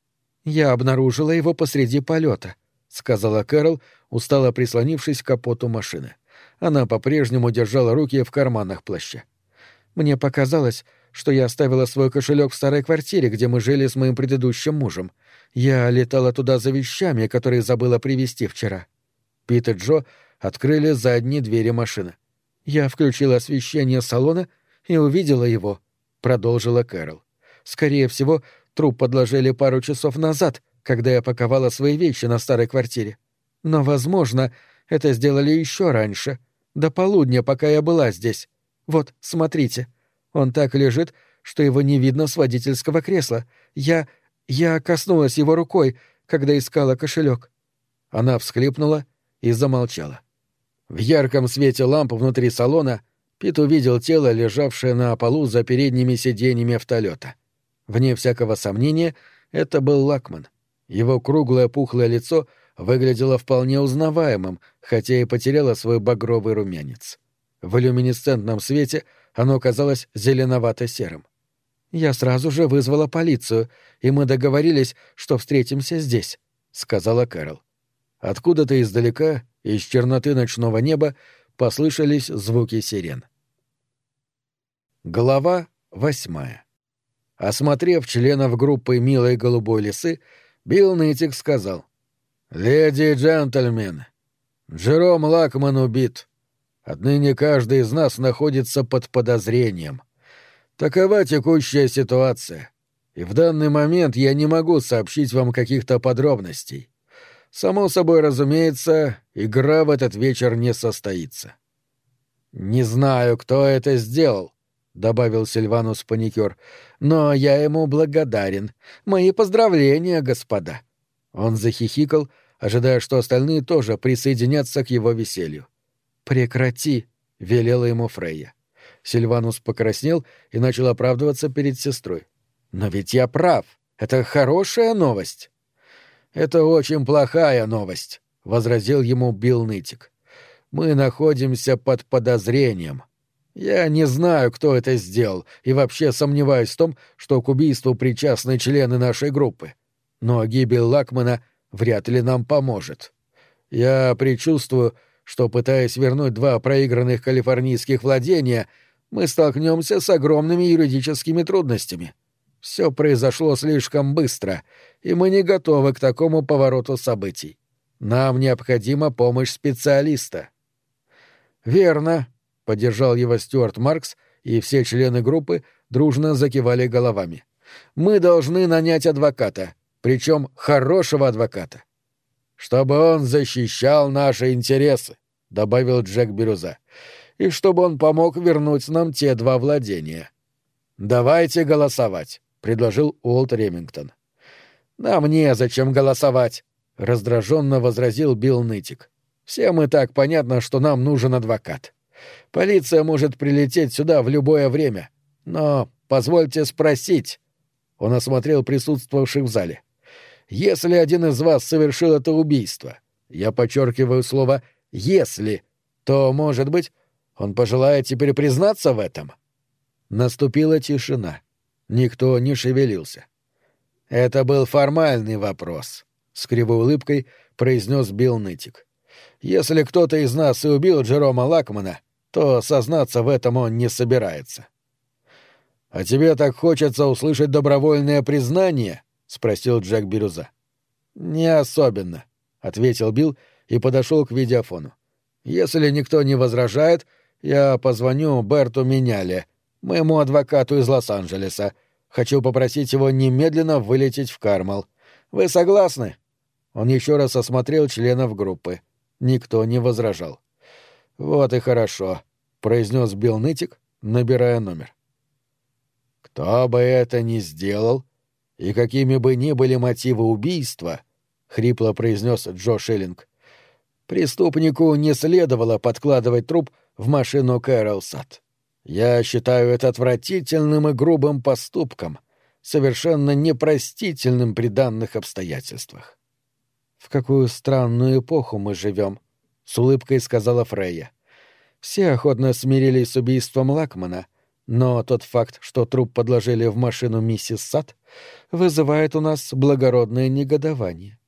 «Я обнаружила его посреди полета», — сказала Кэрол, устало прислонившись к капоту машины. Она по-прежнему держала руки в карманах плаща. Мне показалось, что я оставила свой кошелек в старой квартире, где мы жили с моим предыдущим мужем. Я летала туда за вещами, которые забыла привезти вчера. Пит и Джо открыли задние двери машины. Я включила освещение салона и увидела его, продолжила Кэрол. Скорее всего, труп подложили пару часов назад, когда я паковала свои вещи на старой квартире. Но, возможно, это сделали еще раньше, до полудня, пока я была здесь. Вот, смотрите. Он так лежит, что его не видно с водительского кресла. Я... я коснулась его рукой, когда искала кошелек. Она всхлипнула и замолчала. В ярком свете ламп внутри салона Пит увидел тело, лежавшее на полу за передними сиденьями автолета. Вне всякого сомнения, это был Лакман. Его круглое пухлое лицо — выглядело вполне узнаваемым, хотя и потеряло свой багровый румянец. В люминесцентном свете оно казалось зеленовато-серым. «Я сразу же вызвала полицию, и мы договорились, что встретимся здесь», — сказала Кэрол. Откуда-то издалека, из черноты ночного неба, послышались звуки сирен. Глава восьмая. Осмотрев членов группы «Милой голубой лисы», Билл Нытик сказал. «Леди и джентльмены, Джером Лакман убит. Отныне каждый из нас находится под подозрением. Такова текущая ситуация. И в данный момент я не могу сообщить вам каких-то подробностей. Само собой разумеется, игра в этот вечер не состоится. «Не знаю, кто это сделал», — добавил Сильванус Паникер, — «но я ему благодарен. Мои поздравления, господа». Он захихикал, ожидая, что остальные тоже присоединятся к его веселью. «Прекрати», — велела ему Фрейя. Сильванус покраснел и начал оправдываться перед сестрой. «Но ведь я прав. Это хорошая новость». «Это очень плохая новость», — возразил ему Билл Нытик. «Мы находимся под подозрением. Я не знаю, кто это сделал, и вообще сомневаюсь в том, что к убийству причастны члены нашей группы. Но гибель Лакмана вряд ли нам поможет. Я предчувствую, что, пытаясь вернуть два проигранных калифорнийских владения, мы столкнемся с огромными юридическими трудностями. Все произошло слишком быстро, и мы не готовы к такому повороту событий. Нам необходима помощь специалиста. Верно, поддержал его Стюарт Маркс, и все члены группы дружно закивали головами. Мы должны нанять адвоката, причем хорошего адвоката. Чтобы он защищал наши интересы, добавил Джек Бирюза, и чтобы он помог вернуть нам те два владения. Давайте голосовать предложил Уолт Ремингтон. «Нам незачем голосовать», — раздраженно возразил Билл Нытик. «Всем и так понятно, что нам нужен адвокат. Полиция может прилететь сюда в любое время. Но позвольте спросить...» Он осмотрел присутствовавших в зале. «Если один из вас совершил это убийство, я подчеркиваю слово «если», то, может быть, он пожелает теперь признаться в этом?» Наступила тишина. Никто не шевелился. «Это был формальный вопрос», — с кривой улыбкой произнес Билл Нытик. «Если кто-то из нас и убил Джерома Лакмана, то сознаться в этом он не собирается». «А тебе так хочется услышать добровольное признание?» — спросил Джек Бирюза. «Не особенно», — ответил Билл и подошел к видеофону. «Если никто не возражает, я позвоню Берту Меняле, моему адвокату из Лос-Анджелеса. Хочу попросить его немедленно вылететь в Кармал. Вы согласны?» Он еще раз осмотрел членов группы. Никто не возражал. «Вот и хорошо», — произнес Билл Нытик, набирая номер. «Кто бы это ни сделал, и какими бы ни были мотивы убийства», — хрипло произнес Джо Шиллинг, — «преступнику не следовало подкладывать труп в машину Кэрол Сатт. Я считаю это отвратительным и грубым поступком, совершенно непростительным при данных обстоятельствах. «В какую странную эпоху мы живем», — с улыбкой сказала Фрейя. «Все охотно смирились с убийством Лакмана, но тот факт, что труп подложили в машину миссис Сад, вызывает у нас благородное негодование».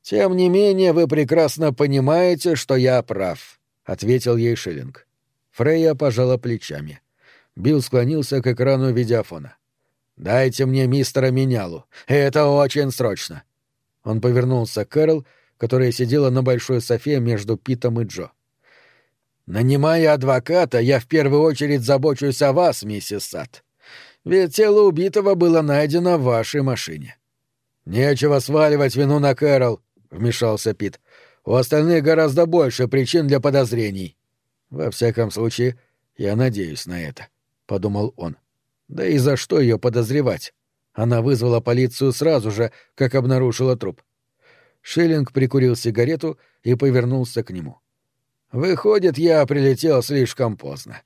«Тем не менее, вы прекрасно понимаете, что я прав», — ответил ей Шиллинг. Фрейя пожала плечами. Билл склонился к экрану видеофона. «Дайте мне мистера Менялу. Это очень срочно». Он повернулся к Кэрол, которая сидела на большой софе между Питом и Джо. «Нанимая адвоката, я в первую очередь забочусь о вас, миссис Сад. Ведь тело убитого было найдено в вашей машине». «Нечего сваливать вину на Кэрол», — вмешался Пит. «У остальных гораздо больше причин для подозрений». Во всяком случае, я надеюсь на это, подумал он. Да и за что ее подозревать? Она вызвала полицию сразу же, как обнаружила труп. Шиллинг прикурил сигарету и повернулся к нему. Выходит, я прилетел слишком поздно.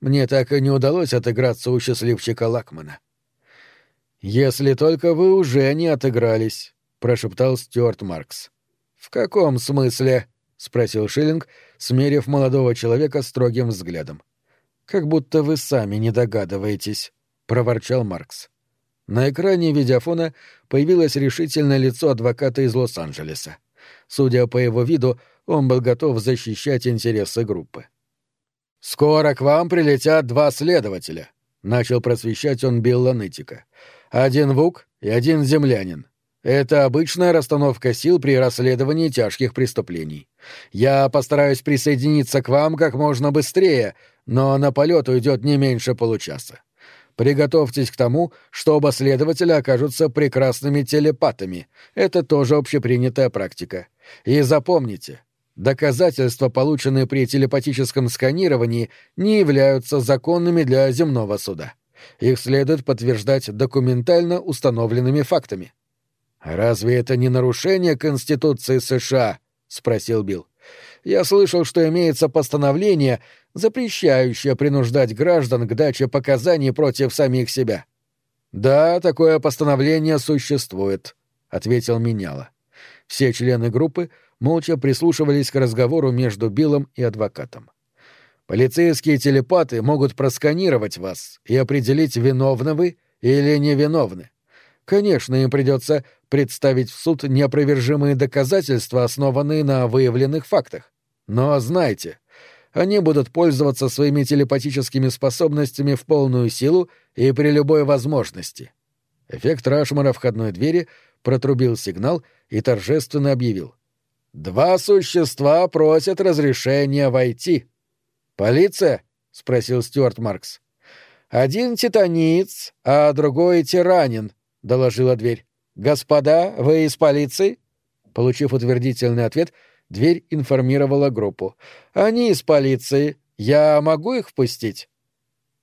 Мне так и не удалось отыграться у счастливчика Лакмана. Если только вы уже не отыгрались, прошептал Стюарт Маркс. В каком смысле? — спросил Шиллинг, смерив молодого человека строгим взглядом. «Как будто вы сами не догадываетесь», — проворчал Маркс. На экране видеофона появилось решительное лицо адвоката из Лос-Анджелеса. Судя по его виду, он был готов защищать интересы группы. «Скоро к вам прилетят два следователя», — начал просвещать он Билла Нытика. «Один вук и один землянин. Это обычная расстановка сил при расследовании тяжких преступлений. Я постараюсь присоединиться к вам как можно быстрее, но на полет уйдет не меньше получаса. Приготовьтесь к тому, что оба следователя окажутся прекрасными телепатами. Это тоже общепринятая практика. И запомните, доказательства, полученные при телепатическом сканировании, не являются законными для земного суда. Их следует подтверждать документально установленными фактами. «Разве это не нарушение Конституции США?» — спросил Билл. «Я слышал, что имеется постановление, запрещающее принуждать граждан к даче показаний против самих себя. Да, такое постановление существует, ответил Меняла. Все члены группы молча прислушивались к разговору между Биллом и адвокатом. Полицейские телепаты могут просканировать вас и определить, виновны вы или невиновны. Конечно, им придется представить в суд неопровержимые доказательства, основанные на выявленных фактах. Но знайте, они будут пользоваться своими телепатическими способностями в полную силу и при любой возможности. Эффект Рашмара входной двери протрубил сигнал и торжественно объявил. «Два существа просят разрешения войти». «Полиция?» — спросил Стюарт Маркс. «Один титаниц, а другой тиранин», — доложила дверь. «Господа, вы из полиции?» Получив утвердительный ответ, — Дверь информировала группу. «Они из полиции. Я могу их впустить?»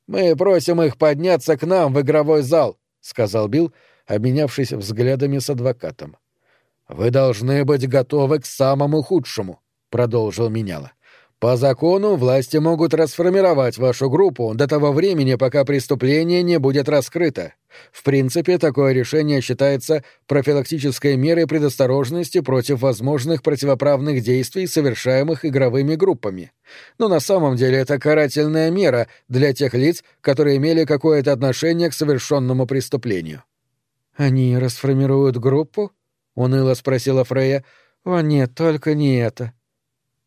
«Мы просим их подняться к нам в игровой зал», — сказал Билл, обменявшись взглядами с адвокатом. «Вы должны быть готовы к самому худшему», — продолжил Меняла. По закону власти могут расформировать вашу группу до того времени, пока преступление не будет раскрыто. В принципе, такое решение считается профилактической мерой предосторожности против возможных противоправных действий, совершаемых игровыми группами. Но на самом деле это карательная мера для тех лиц, которые имели какое-то отношение к совершенному преступлению. «Они расформируют группу?» — уныло спросила Фрея. «О нет, только не это».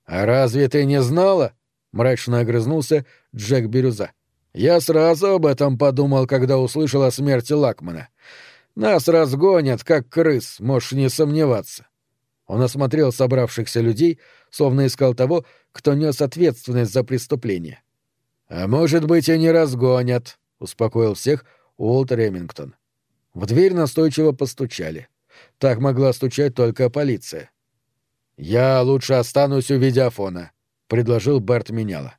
«А разве ты не знала?» — мрачно огрызнулся Джек Бирюза. «Я сразу об этом подумал, когда услышал о смерти Лакмана. Нас разгонят, как крыс, можешь не сомневаться». Он осмотрел собравшихся людей, словно искал того, кто нес ответственность за преступление. «А может быть, и не разгонят», — успокоил всех Уолт Ремингтон. В дверь настойчиво постучали. Так могла стучать только полиция. «Я лучше останусь у видеофона», — предложил Берт Меняла.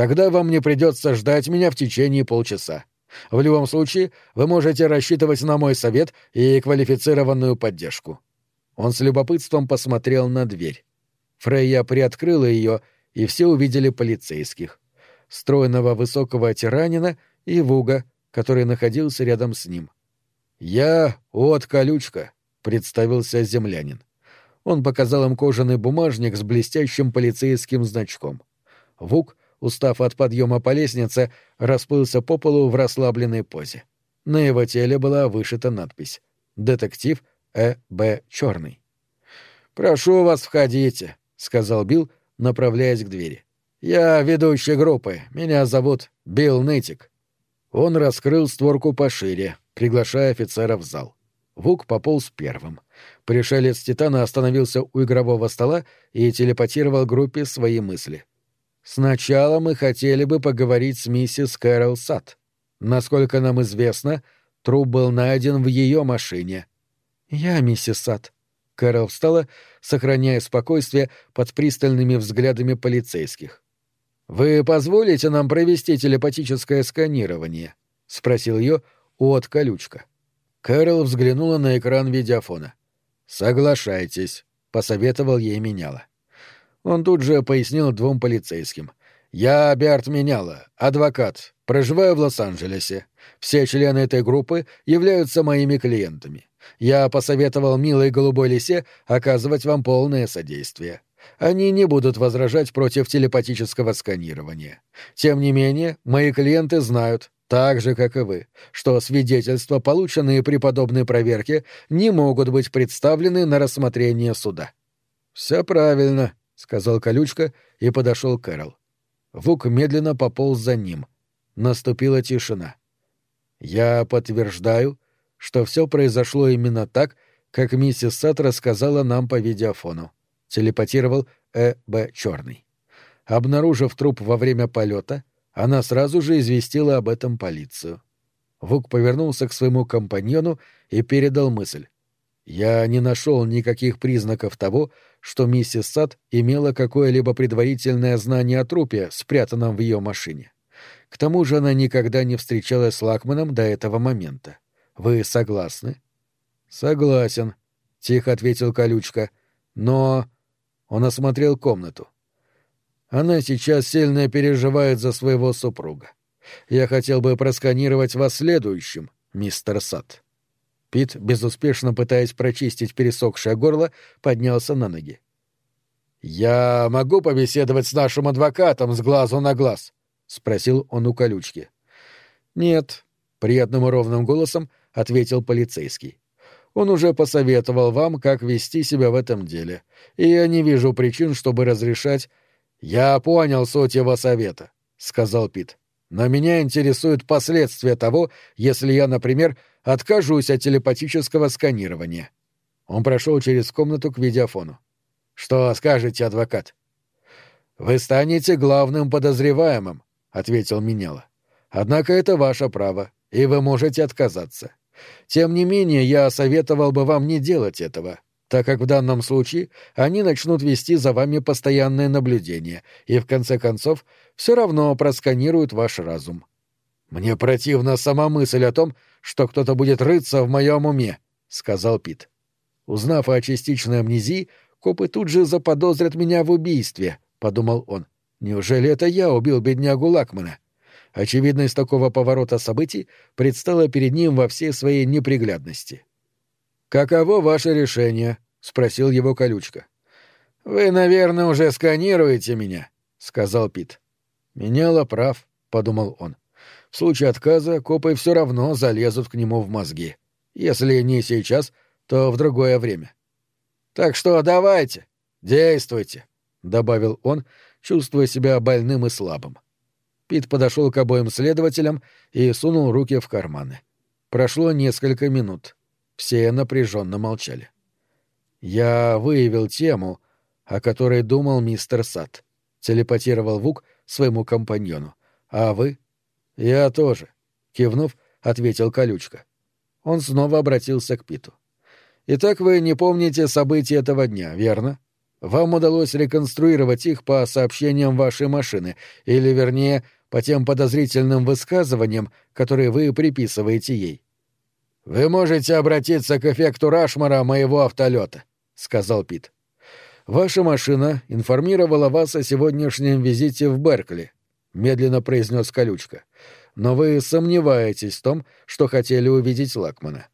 «Тогда вам не придется ждать меня в течение полчаса. В любом случае, вы можете рассчитывать на мой совет и квалифицированную поддержку». Он с любопытством посмотрел на дверь. Фрейя приоткрыла ее, и все увидели полицейских. Стройного высокого тиранина и Вуга, который находился рядом с ним. «Я от колючка», — представился землянин. Он показал им кожаный бумажник с блестящим полицейским значком. Вук, устав от подъема по лестнице, расплылся по полу в расслабленной позе. На его теле была вышита надпись «Детектив Э. Б. Черный». «Прошу вас, входите», — сказал Билл, направляясь к двери. «Я ведущий группы. Меня зовут Билл Нытик». Он раскрыл створку пошире, приглашая офицера в зал. Вук пополз первым. Пришелец Титана остановился у игрового стола и телепатировал группе свои мысли. «Сначала мы хотели бы поговорить с миссис Кэрол Сад. Насколько нам известно, труп был найден в ее машине». «Я миссис Сад». Кэрол встала, сохраняя спокойствие под пристальными взглядами полицейских. «Вы позволите нам провести телепатическое сканирование?» — спросил ее от колючка. Кэрол взглянула на экран видеофона. «Соглашайтесь», — посоветовал ей Меняла. Он тут же пояснил двум полицейским. «Я Берт Меняла, адвокат, проживаю в Лос-Анджелесе. Все члены этой группы являются моими клиентами. Я посоветовал милой голубой лисе оказывать вам полное содействие. Они не будут возражать против телепатического сканирования. Тем не менее, мои клиенты знают, так же, как и вы, что свидетельства, полученные при подобной проверке, не могут быть представлены на рассмотрение суда. Все правильно, сказал колючка и подошел Кэрол. Вук медленно пополз за ним. Наступила тишина. Я подтверждаю, что все произошло именно так, как миссис Сат рассказала нам по видеофону. Телепатировал Э. Б. Черный. Обнаружив труп во время полета, она сразу же известила об этом полицию. Вук повернулся к своему компаньону и передал мысль. «Я не нашел никаких признаков того, что миссис Сад имела какое-либо предварительное знание о трупе, спрятанном в ее машине. К тому же она никогда не встречалась с Лакманом до этого момента. Вы согласны?» «Согласен», — тихо ответил Колючка. «Но...» Он осмотрел комнату. «Она сейчас сильно переживает за своего супруга. Я хотел бы просканировать вас следующим, мистер Сад». Пит, безуспешно пытаясь прочистить пересохшее горло, поднялся на ноги. «Я могу побеседовать с нашим адвокатом с глазу на глаз?» — спросил он у колючки. «Нет», — приятным и ровным голосом ответил полицейский. «Он уже посоветовал вам, как вести себя в этом деле, и я не вижу причин, чтобы разрешать...» «Я понял суть его совета», — сказал Пит. Но меня интересуют последствия того, если я, например, откажусь от телепатического сканирования. Он прошел через комнату к видеофону. Что скажете, адвокат? Вы станете главным подозреваемым, ответил Меняла. Однако это ваше право, и вы можете отказаться. Тем не менее, я советовал бы вам не делать этого так как в данном случае они начнут вести за вами постоянное наблюдение и, в конце концов, все равно просканируют ваш разум. «Мне противна сама мысль о том, что кто-то будет рыться в моем уме», — сказал Пит. Узнав о частичной амнезии, копы тут же заподозрят меня в убийстве, — подумал он. Неужели это я убил беднягу Лакмана? Очевидность такого поворота событий предстала перед ним во всей своей неприглядности. — «Каково ваше решение?» — спросил его колючка. «Вы, наверное, уже сканируете меня», — сказал Пит. «Меняла прав», — подумал он. «В случае отказа копы все равно залезут к нему в мозги. Если не сейчас, то в другое время». «Так что давайте, действуйте», — добавил он, чувствуя себя больным и слабым. Пит подошел к обоим следователям и сунул руки в карманы. Прошло несколько минут. Все напряженно молчали. «Я выявил тему, о которой думал мистер Сад», — телепатировал Вук своему компаньону. «А вы?» «Я тоже», — кивнув, ответил Колючка. Он снова обратился к Питу. «Итак, вы не помните события этого дня, верно? Вам удалось реконструировать их по сообщениям вашей машины, или, вернее, по тем подозрительным высказываниям, которые вы приписываете ей. «Вы можете обратиться к эффекту Рашмара моего автолета», — сказал Пит. «Ваша машина информировала вас о сегодняшнем визите в Беркли», — медленно произнес Колючка. «Но вы сомневаетесь в том, что хотели увидеть Лакмана.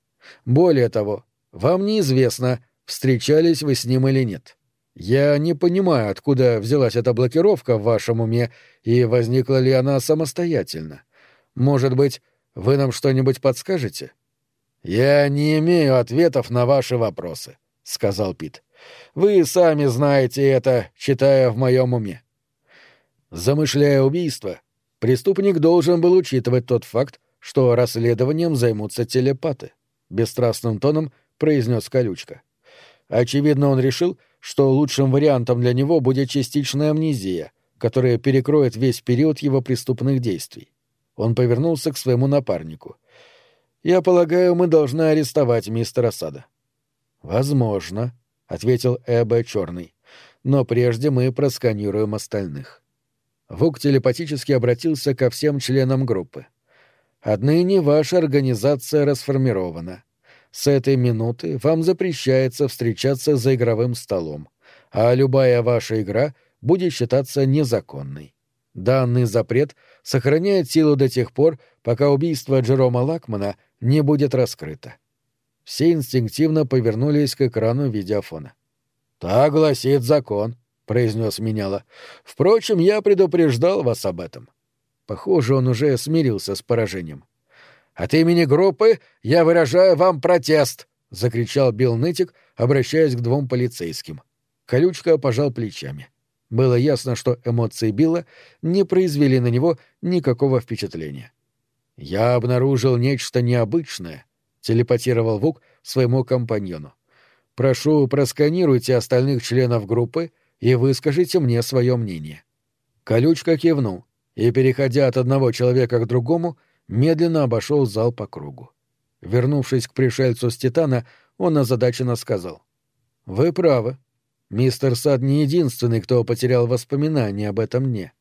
Более того, вам неизвестно, встречались вы с ним или нет. Я не понимаю, откуда взялась эта блокировка в вашем уме и возникла ли она самостоятельно. Может быть, вы нам что-нибудь подскажете?» «Я не имею ответов на ваши вопросы», — сказал Пит. «Вы сами знаете это, читая в моем уме». Замышляя убийство, преступник должен был учитывать тот факт, что расследованием займутся телепаты, — бесстрастным тоном произнес Колючка. Очевидно, он решил, что лучшим вариантом для него будет частичная амнезия, которая перекроет весь период его преступных действий. Он повернулся к своему напарнику — я полагаю, мы должны арестовать мистера Сада. Возможно, ответил Эбе Черный. Но прежде мы просканируем остальных. Вук телепатически обратился ко всем членам группы. Отныне ваша организация расформирована. С этой минуты вам запрещается встречаться за игровым столом, а любая ваша игра будет считаться незаконной. Данный запрет сохраняет силу до тех пор, пока убийство Джерома Лакмана не будет раскрыто. Все инстинктивно повернулись к экрану видеофона. «Так гласит закон», — произнес Меняла. «Впрочем, я предупреждал вас об этом». Похоже, он уже смирился с поражением. «От имени группы я выражаю вам протест!» — закричал Билл Нытик, обращаясь к двум полицейским. Колючка пожал плечами. Было ясно, что эмоции Билла не произвели на него никакого впечатления. «Я обнаружил нечто необычное», — телепатировал Вук своему компаньону. «Прошу, просканируйте остальных членов группы и выскажите мне свое мнение». Колючка кивнул и, переходя от одного человека к другому, медленно обошел зал по кругу. Вернувшись к пришельцу с Титана, он озадаченно сказал. «Вы правы. Мистер Сад не единственный, кто потерял воспоминания об этом дне.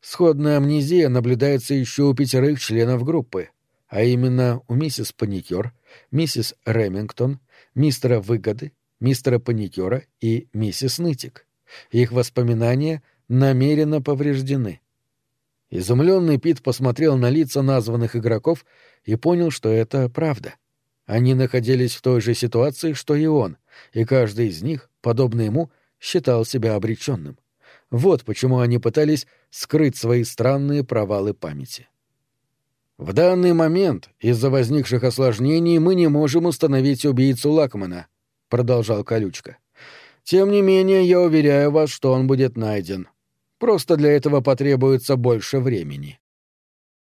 Сходная амнезия наблюдается еще у пятерых членов группы, а именно у миссис Паникер, миссис Ремингтон, мистера Выгоды, мистера Паникера и миссис Нытик. Их воспоминания намеренно повреждены. Изумленный Пит посмотрел на лица названных игроков и понял, что это правда. Они находились в той же ситуации, что и он, и каждый из них, подобно ему, считал себя обреченным. Вот почему они пытались скрыть свои странные провалы памяти. В данный момент из-за возникших осложнений мы не можем установить убийцу Лакмана, продолжал Колючка. Тем не менее, я уверяю вас, что он будет найден. Просто для этого потребуется больше времени.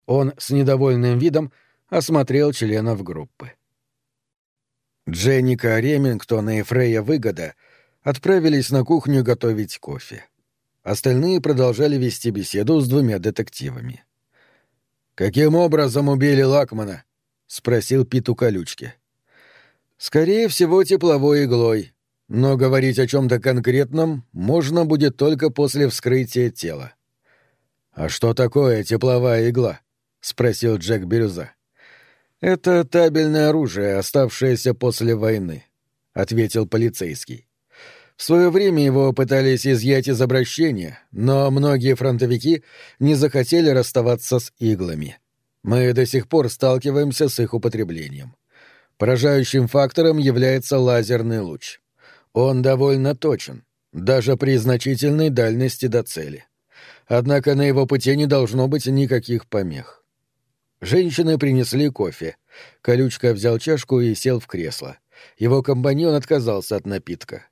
Он с недовольным видом осмотрел членов группы. Дженника Ремингтон и Фрея Выгода отправились на кухню готовить кофе. Остальные продолжали вести беседу с двумя детективами. «Каким образом убили Лакмана?» — спросил Пит у колючки. «Скорее всего, тепловой иглой, но говорить о чем-то конкретном можно будет только после вскрытия тела». «А что такое тепловая игла?» — спросил Джек Бирюза. «Это табельное оружие, оставшееся после войны», — ответил полицейский. В свое время его пытались изъять из обращения, но многие фронтовики не захотели расставаться с иглами. Мы до сих пор сталкиваемся с их употреблением. Поражающим фактором является лазерный луч. Он довольно точен, даже при значительной дальности до цели. Однако на его пути не должно быть никаких помех. Женщины принесли кофе. Колючка взял чашку и сел в кресло. Его компаньон отказался от напитка.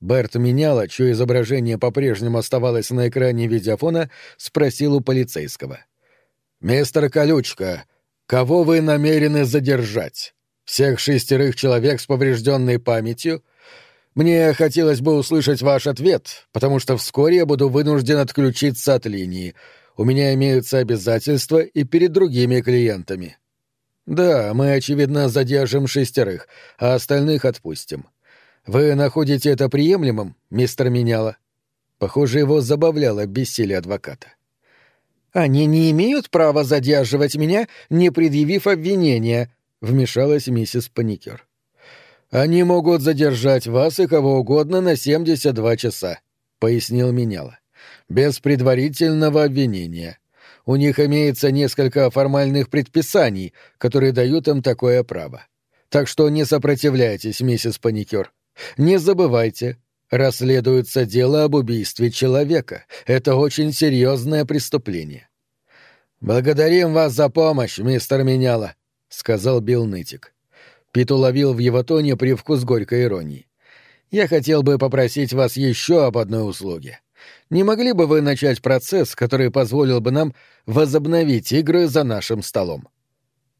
Берт меняла, чье изображение по-прежнему оставалось на экране видеофона, спросил у полицейского. «Мистер Колючка, кого вы намерены задержать? Всех шестерых человек с поврежденной памятью? Мне хотелось бы услышать ваш ответ, потому что вскоре я буду вынужден отключиться от линии. У меня имеются обязательства и перед другими клиентами». «Да, мы, очевидно, задержим шестерых, а остальных отпустим. Вы находите это приемлемым, мистер Меняла? Похоже, его забавляло бессилие адвоката. Они не имеют права задерживать меня, не предъявив обвинения, вмешалась миссис Паникер. Они могут задержать вас и кого угодно на 72 часа, пояснил Меняла. Без предварительного обвинения. У них имеется несколько формальных предписаний, которые дают им такое право. Так что не сопротивляйтесь, миссис Паникер. Не забывайте, расследуется дело об убийстве человека. Это очень серьезное преступление. «Благодарим вас за помощь, мистер Меняла», — сказал Билл Нытик. Пит уловил в его тоне привкус горькой иронии. «Я хотел бы попросить вас еще об одной услуге. Не могли бы вы начать процесс, который позволил бы нам возобновить игры за нашим столом?»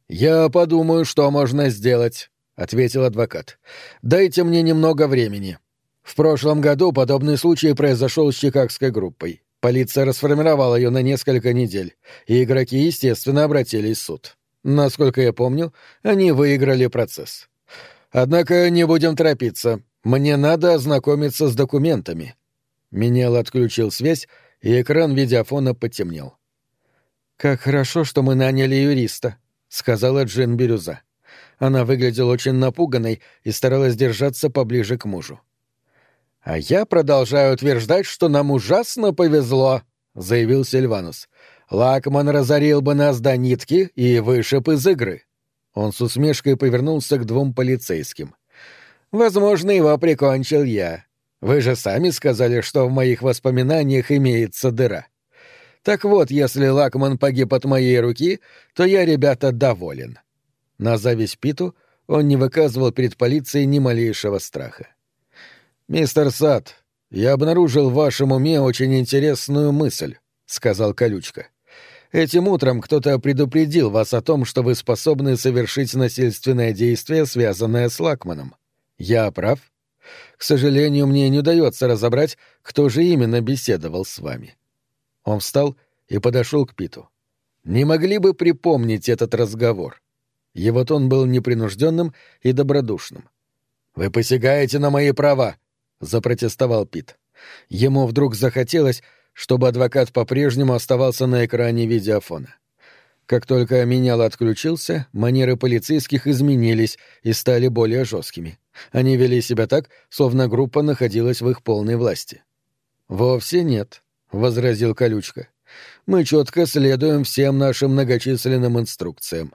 «Я подумаю, что можно сделать», ответил адвокат. Дайте мне немного времени. В прошлом году подобный случай произошел с чикагской группой. Полиция расформировала ее на несколько недель, и игроки, естественно, обратились в суд. Насколько я помню, они выиграли процесс. Однако не будем торопиться. Мне надо ознакомиться с документами. Менял отключил связь, и экран видеофона потемнел. «Как хорошо, что мы наняли юриста», — сказала Джин Бирюза. Она выглядела очень напуганной и старалась держаться поближе к мужу. «А я продолжаю утверждать, что нам ужасно повезло», — заявил Сильванус. «Лакман разорил бы нас до нитки и вышиб из игры». Он с усмешкой повернулся к двум полицейским. «Возможно, его прикончил я. Вы же сами сказали, что в моих воспоминаниях имеется дыра. Так вот, если Лакман погиб от моей руки, то я, ребята, доволен. На зависть Питу он не выказывал перед полицией ни малейшего страха. «Мистер Сад, я обнаружил в вашем уме очень интересную мысль», — сказал Колючка. «Этим утром кто-то предупредил вас о том, что вы способны совершить насильственное действие, связанное с Лакманом. Я прав? К сожалению, мне не удается разобрать, кто же именно беседовал с вами». Он встал и подошел к Питу. «Не могли бы припомнить этот разговор?» Его тон был непринужденным и добродушным. «Вы посягаете на мои права!» — запротестовал Пит. Ему вдруг захотелось, чтобы адвокат по-прежнему оставался на экране видеофона. Как только менял отключился, манеры полицейских изменились и стали более жесткими. Они вели себя так, словно группа находилась в их полной власти. «Вовсе нет», — возразил Колючка. «Мы четко следуем всем нашим многочисленным инструкциям.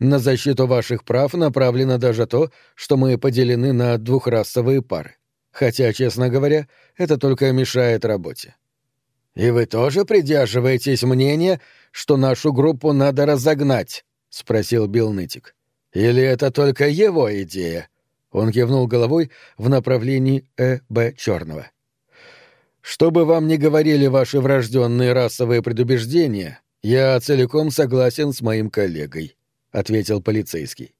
На защиту ваших прав направлено даже то, что мы поделены на двухрасовые пары. Хотя, честно говоря, это только мешает работе. «И вы тоже придерживаетесь мнения, что нашу группу надо разогнать?» — спросил Билл Нытик. «Или это только его идея?» Он кивнул головой в направлении Э. Б. Черного. «Что бы вам ни говорили ваши врожденные расовые предубеждения, я целиком согласен с моим коллегой», — ответил полицейский.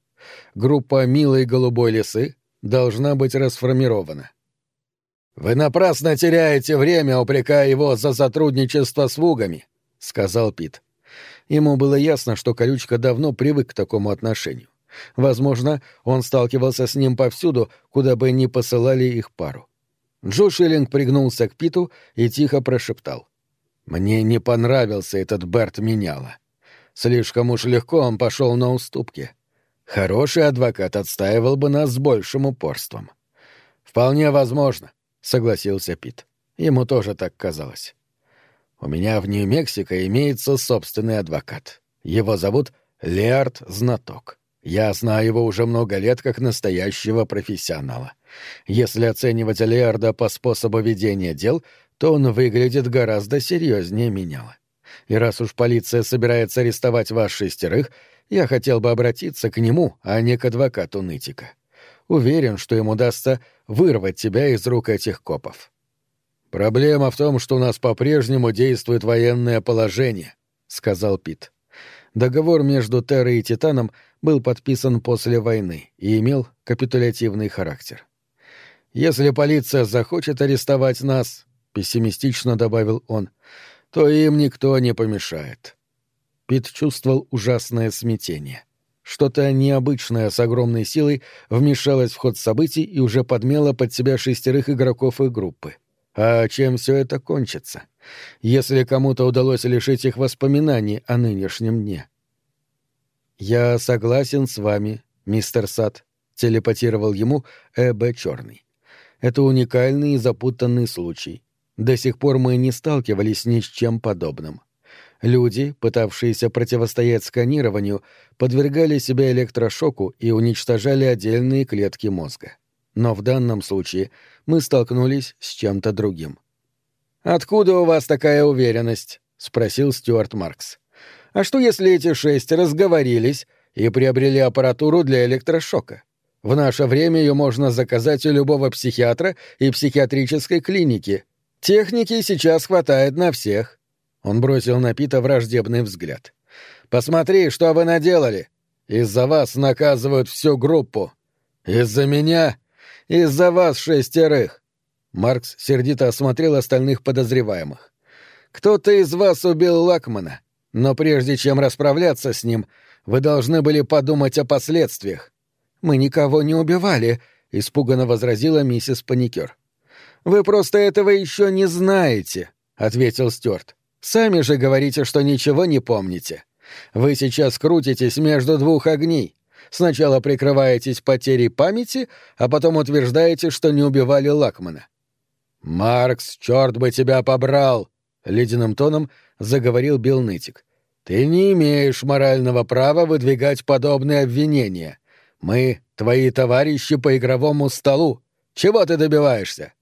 «Группа «Милой голубой лисы» должна быть расформирована. «Вы напрасно теряете время, упрекая его за сотрудничество с вугами», — сказал Пит. Ему было ясно, что Колючка давно привык к такому отношению. Возможно, он сталкивался с ним повсюду, куда бы ни посылали их пару. Джо Шиллинг пригнулся к Питу и тихо прошептал. «Мне не понравился этот Берт Меняла. Слишком уж легко он пошел на уступки. Хороший адвокат отстаивал бы нас с большим упорством». «Вполне возможно», — согласился Пит. Ему тоже так казалось. «У меня в Нью-Мексико имеется собственный адвокат. Его зовут Леард Знаток. Я знаю его уже много лет как настоящего профессионала. Если оценивать Леарда по способу ведения дел, то он выглядит гораздо серьезнее меняла. И раз уж полиция собирается арестовать вас шестерых, я хотел бы обратиться к нему, а не к адвокату Нытика. Уверен, что им удастся вырвать тебя из рук этих копов. Проблема в том, что у нас по-прежнему действует военное положение, сказал Пит. Договор между Террой и Титаном был подписан после войны и имел капитулятивный характер. Если полиция захочет арестовать нас, пессимистично добавил он, то им никто не помешает. Пит чувствовал ужасное смятение. Что-то необычное с огромной силой вмешалось в ход событий и уже подмело под себя шестерых игроков и группы. А чем все это кончится? Если кому-то удалось лишить их воспоминаний о нынешнем дне. «Я согласен с вами, мистер Сад», — телепатировал ему Э.Б. Черный. «Это уникальный и запутанный случай. До сих пор мы не сталкивались ни с чем подобным. Люди, пытавшиеся противостоять сканированию, подвергали себя электрошоку и уничтожали отдельные клетки мозга. Но в данном случае мы столкнулись с чем-то другим. «Откуда у вас такая уверенность?» — спросил Стюарт Маркс. «А что, если эти шесть разговорились и приобрели аппаратуру для электрошока? В наше время ее можно заказать у любого психиатра и психиатрической клиники. Техники сейчас хватает на всех. Он бросил на Пита враждебный взгляд. «Посмотри, что вы наделали! Из-за вас наказывают всю группу! Из-за меня! Из-за вас шестерых!» Маркс сердито осмотрел остальных подозреваемых. «Кто-то из вас убил Лакмана, но прежде чем расправляться с ним, вы должны были подумать о последствиях». «Мы никого не убивали», — испуганно возразила миссис Паникер. «Вы просто этого еще не знаете», — ответил Стюарт. Сами же говорите, что ничего не помните. Вы сейчас крутитесь между двух огней. Сначала прикрываетесь потерей памяти, а потом утверждаете, что не убивали Лакмана. «Маркс, черт бы тебя побрал!» — ледяным тоном заговорил Билл Нытик. «Ты не имеешь морального права выдвигать подобные обвинения. Мы — твои товарищи по игровому столу. Чего ты добиваешься?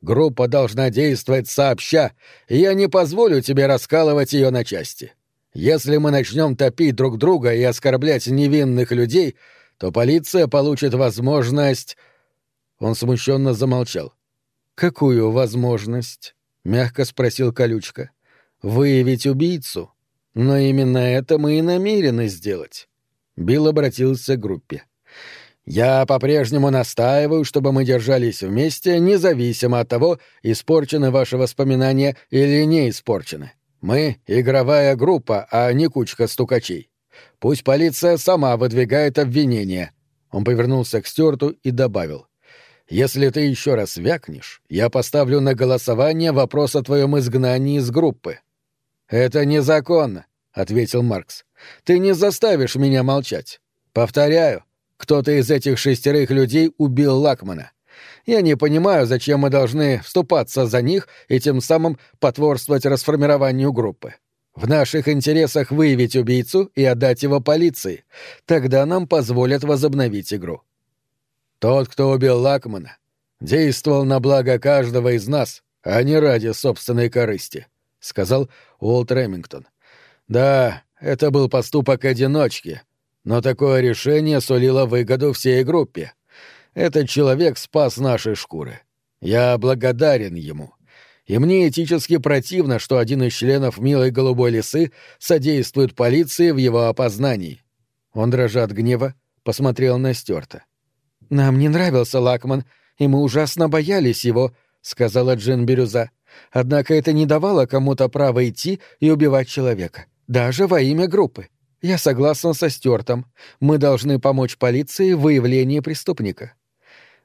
Группа должна действовать сообща, и я не позволю тебе раскалывать ее на части. Если мы начнем топить друг друга и оскорблять невинных людей, то полиция получит возможность...» Он смущенно замолчал. «Какую возможность?» — мягко спросил Колючка. «Выявить убийцу? Но именно это мы и намерены сделать». Билл обратился к группе. «Я по-прежнему настаиваю, чтобы мы держались вместе, независимо от того, испорчены ваши воспоминания или не испорчены. Мы — игровая группа, а не кучка стукачей. Пусть полиция сама выдвигает обвинения». Он повернулся к Стюарту и добавил. «Если ты еще раз вякнешь, я поставлю на голосование вопрос о твоем изгнании из группы». «Это незаконно», — ответил Маркс. «Ты не заставишь меня молчать. Повторяю, кто-то из этих шестерых людей убил Лакмана. Я не понимаю, зачем мы должны вступаться за них и тем самым потворствовать расформированию группы. В наших интересах выявить убийцу и отдать его полиции. Тогда нам позволят возобновить игру. Тот, кто убил Лакмана, действовал на благо каждого из нас, а не ради собственной корысти, — сказал Уолт Ремингтон. Да, это был поступок одиночки, но такое решение сулило выгоду всей группе. Этот человек спас наши шкуры. Я благодарен ему. И мне этически противно, что один из членов милой голубой лисы содействует полиции в его опознании. Он, дрожа от гнева, посмотрел на Стюарта. «Нам не нравился Лакман, и мы ужасно боялись его», — сказала Джин Бирюза. «Однако это не давало кому-то права идти и убивать человека, даже во имя группы. Я согласна со Стюартом. Мы должны помочь полиции в выявлении преступника».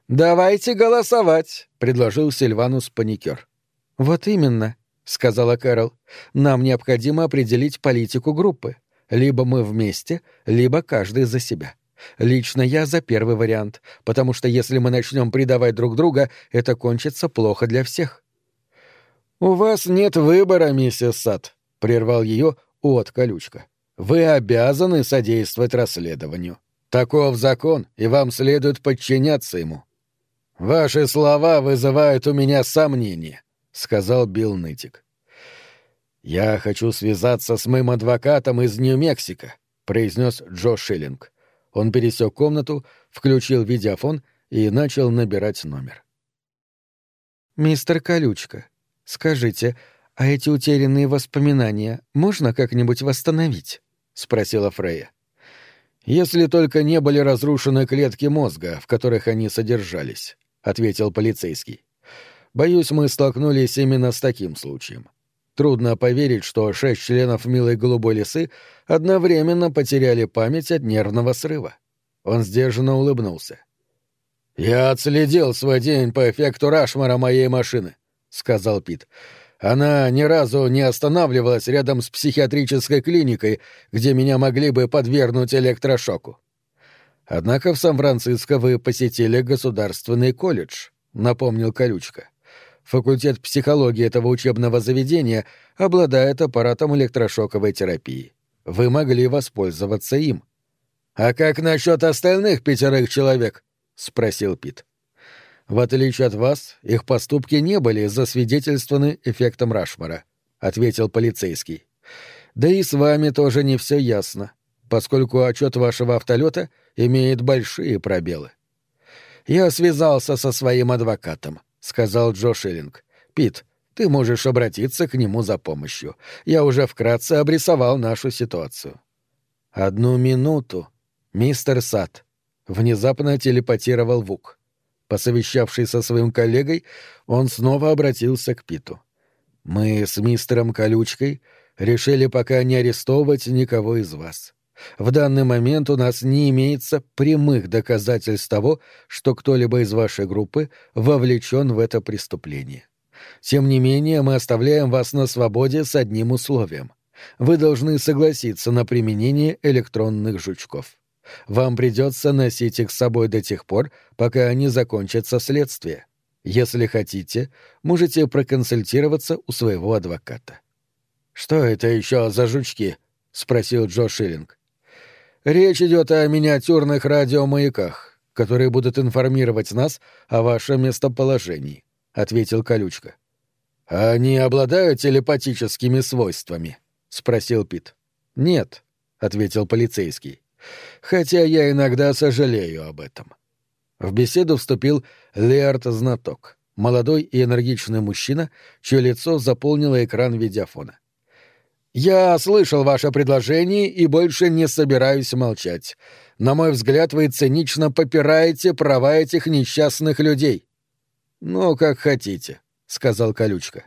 «Давайте голосовать», — предложил Сильванус Паникер. «Вот именно», — сказала Кэрол. «Нам необходимо определить политику группы. Либо мы вместе, либо каждый за себя. Лично я за первый вариант, потому что если мы начнем предавать друг друга, это кончится плохо для всех». «У вас нет выбора, миссис Сад», — прервал ее от колючка. «Вы обязаны содействовать расследованию. Таков закон, и вам следует подчиняться ему». «Ваши слова вызывают у меня сомнения», — сказал Билл Нытик. «Я хочу связаться с моим адвокатом из Нью-Мексико», — произнес Джо Шиллинг. Он пересек комнату, включил видеофон и начал набирать номер. «Мистер Колючка, скажите, а эти утерянные воспоминания можно как-нибудь восстановить?» — спросила Фрея. «Если только не были разрушены клетки мозга, в которых они содержались», — ответил полицейский. «Боюсь, мы столкнулись именно с таким случаем. Трудно поверить, что шесть членов милой голубой лисы одновременно потеряли память от нервного срыва». Он сдержанно улыбнулся. «Я отследил свой день по эффекту Рашмара моей машины», — сказал Пит. «Она ни разу не останавливалась рядом с психиатрической клиникой, где меня могли бы подвергнуть электрошоку. Однако в Сан-Франциско вы посетили государственный колледж, напомнил Колючка. Факультет психологии этого учебного заведения обладает аппаратом электрошоковой терапии. Вы могли воспользоваться им. А как насчет остальных пятерых человек? спросил Пит. В отличие от вас, их поступки не были засвидетельствованы эффектом Рашмара, ответил полицейский. Да и с вами тоже не все ясно поскольку отчет вашего автолета имеет большие пробелы. «Я связался со своим адвокатом», — сказал Джо Шиллинг. «Пит, ты можешь обратиться к нему за помощью. Я уже вкратце обрисовал нашу ситуацию». «Одну минуту, мистер Сад», — внезапно телепатировал Вук. Посовещавшись со своим коллегой, он снова обратился к Питу. «Мы с мистером Колючкой решили пока не арестовывать никого из вас. В данный момент у нас не имеется прямых доказательств того, что кто-либо из вашей группы вовлечен в это преступление. Тем не менее, мы оставляем вас на свободе с одним условием. Вы должны согласиться на применение электронных жучков. Вам придется носить их с собой до тех пор, пока не закончится следствие. Если хотите, можете проконсультироваться у своего адвоката. «Что это еще за жучки?» — спросил Джо Шиллинг. Речь идет о миниатюрных радиомаяках, которые будут информировать нас о вашем местоположении, ответил Колючка. Они обладают телепатическими свойствами? спросил Пит. Нет, ответил полицейский. Хотя я иногда сожалею об этом. В беседу вступил Леард Знаток, молодой и энергичный мужчина, чье лицо заполнило экран видеофона. «Я слышал ваше предложение и больше не собираюсь молчать. На мой взгляд, вы цинично попираете права этих несчастных людей». «Ну, как хотите», — сказал Колючка.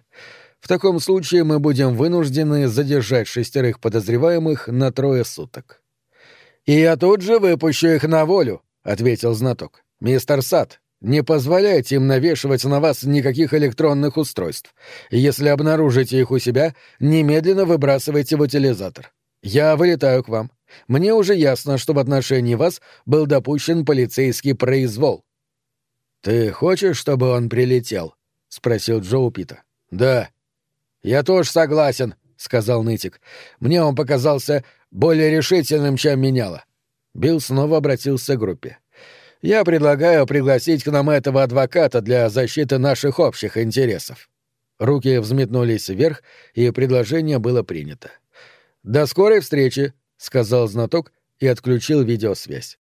«В таком случае мы будем вынуждены задержать шестерых подозреваемых на трое суток». «И я тут же выпущу их на волю», — ответил знаток. «Мистер Сад, не позволяйте им навешивать на вас никаких электронных устройств. Если обнаружите их у себя, немедленно выбрасывайте в утилизатор. Я вылетаю к вам. Мне уже ясно, что в отношении вас был допущен полицейский произвол. Ты хочешь, чтобы он прилетел? спросил Джоу Пита. Да. Я тоже согласен, сказал нытик. Мне он показался более решительным, чем меняло. Билл снова обратился к группе. Я предлагаю пригласить к нам этого адвоката для защиты наших общих интересов. Руки взметнулись вверх, и предложение было принято. До скорой встречи, сказал знаток и отключил видеосвязь.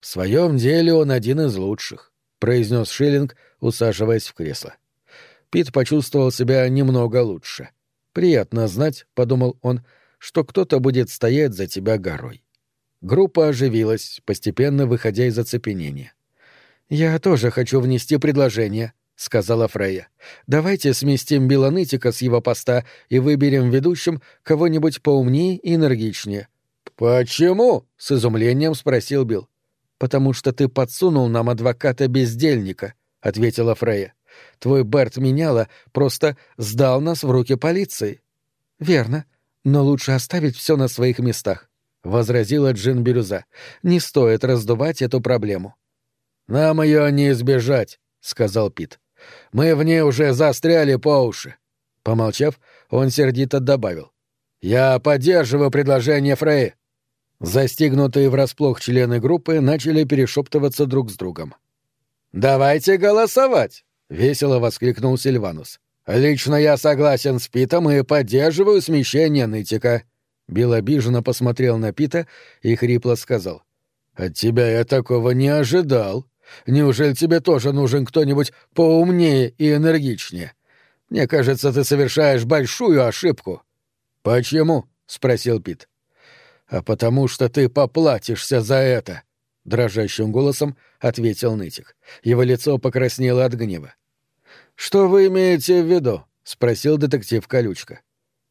В своем деле он один из лучших, произнес Шиллинг, усаживаясь в кресло. Пит почувствовал себя немного лучше. Приятно знать, подумал он, что кто-то будет стоять за тебя горой. Группа оживилась, постепенно выходя из оцепенения. «Я тоже хочу внести предложение», — сказала Фрейя. «Давайте сместим Билла Нытика с его поста и выберем ведущим кого-нибудь поумнее и энергичнее». «Почему?» — с изумлением спросил Билл. «Потому что ты подсунул нам адвоката-бездельника», — ответила Фрейя. «Твой Берт Меняла просто сдал нас в руки полиции». «Верно, но лучше оставить все на своих местах. — возразила Джин Бирюза. «Не стоит раздувать эту проблему». «Нам ее не избежать», — сказал Пит. «Мы в ней уже застряли по уши». Помолчав, он сердито добавил. «Я поддерживаю предложение Фрей». Застигнутые врасплох члены группы начали перешептываться друг с другом. «Давайте голосовать!» — весело воскликнул Сильванус. «Лично я согласен с Питом и поддерживаю смещение нытика». Билл обиженно посмотрел на Пита и хрипло сказал. «От тебя я такого не ожидал. Неужели тебе тоже нужен кто-нибудь поумнее и энергичнее? Мне кажется, ты совершаешь большую ошибку». «Почему?» — спросил Пит. «А потому что ты поплатишься за это», — дрожащим голосом ответил Нытик. Его лицо покраснело от гнева. «Что вы имеете в виду?» — спросил детектив Колючка.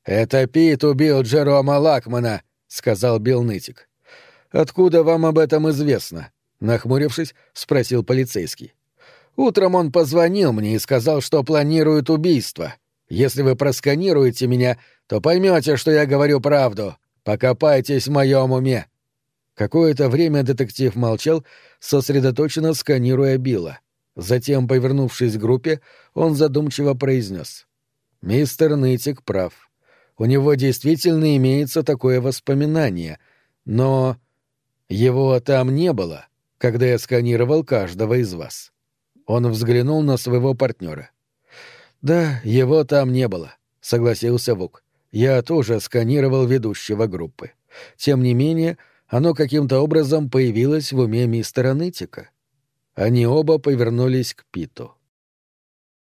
«Это Пит убил Джерома Лакмана», — сказал Билл Нытик. «Откуда вам об этом известно?» — нахмурившись, спросил полицейский. «Утром он позвонил мне и сказал, что планирует убийство. Если вы просканируете меня, то поймете, что я говорю правду. Покопайтесь в моем уме». Какое-то время детектив молчал, сосредоточенно сканируя Билла. Затем, повернувшись к группе, он задумчиво произнес. «Мистер Нытик прав у него действительно имеется такое воспоминание, но его там не было, когда я сканировал каждого из вас. Он взглянул на своего партнера. Да, его там не было, согласился Вук. Я тоже сканировал ведущего группы. Тем не менее, оно каким-то образом появилось в уме мистера Нытика. Они оба повернулись к Питу.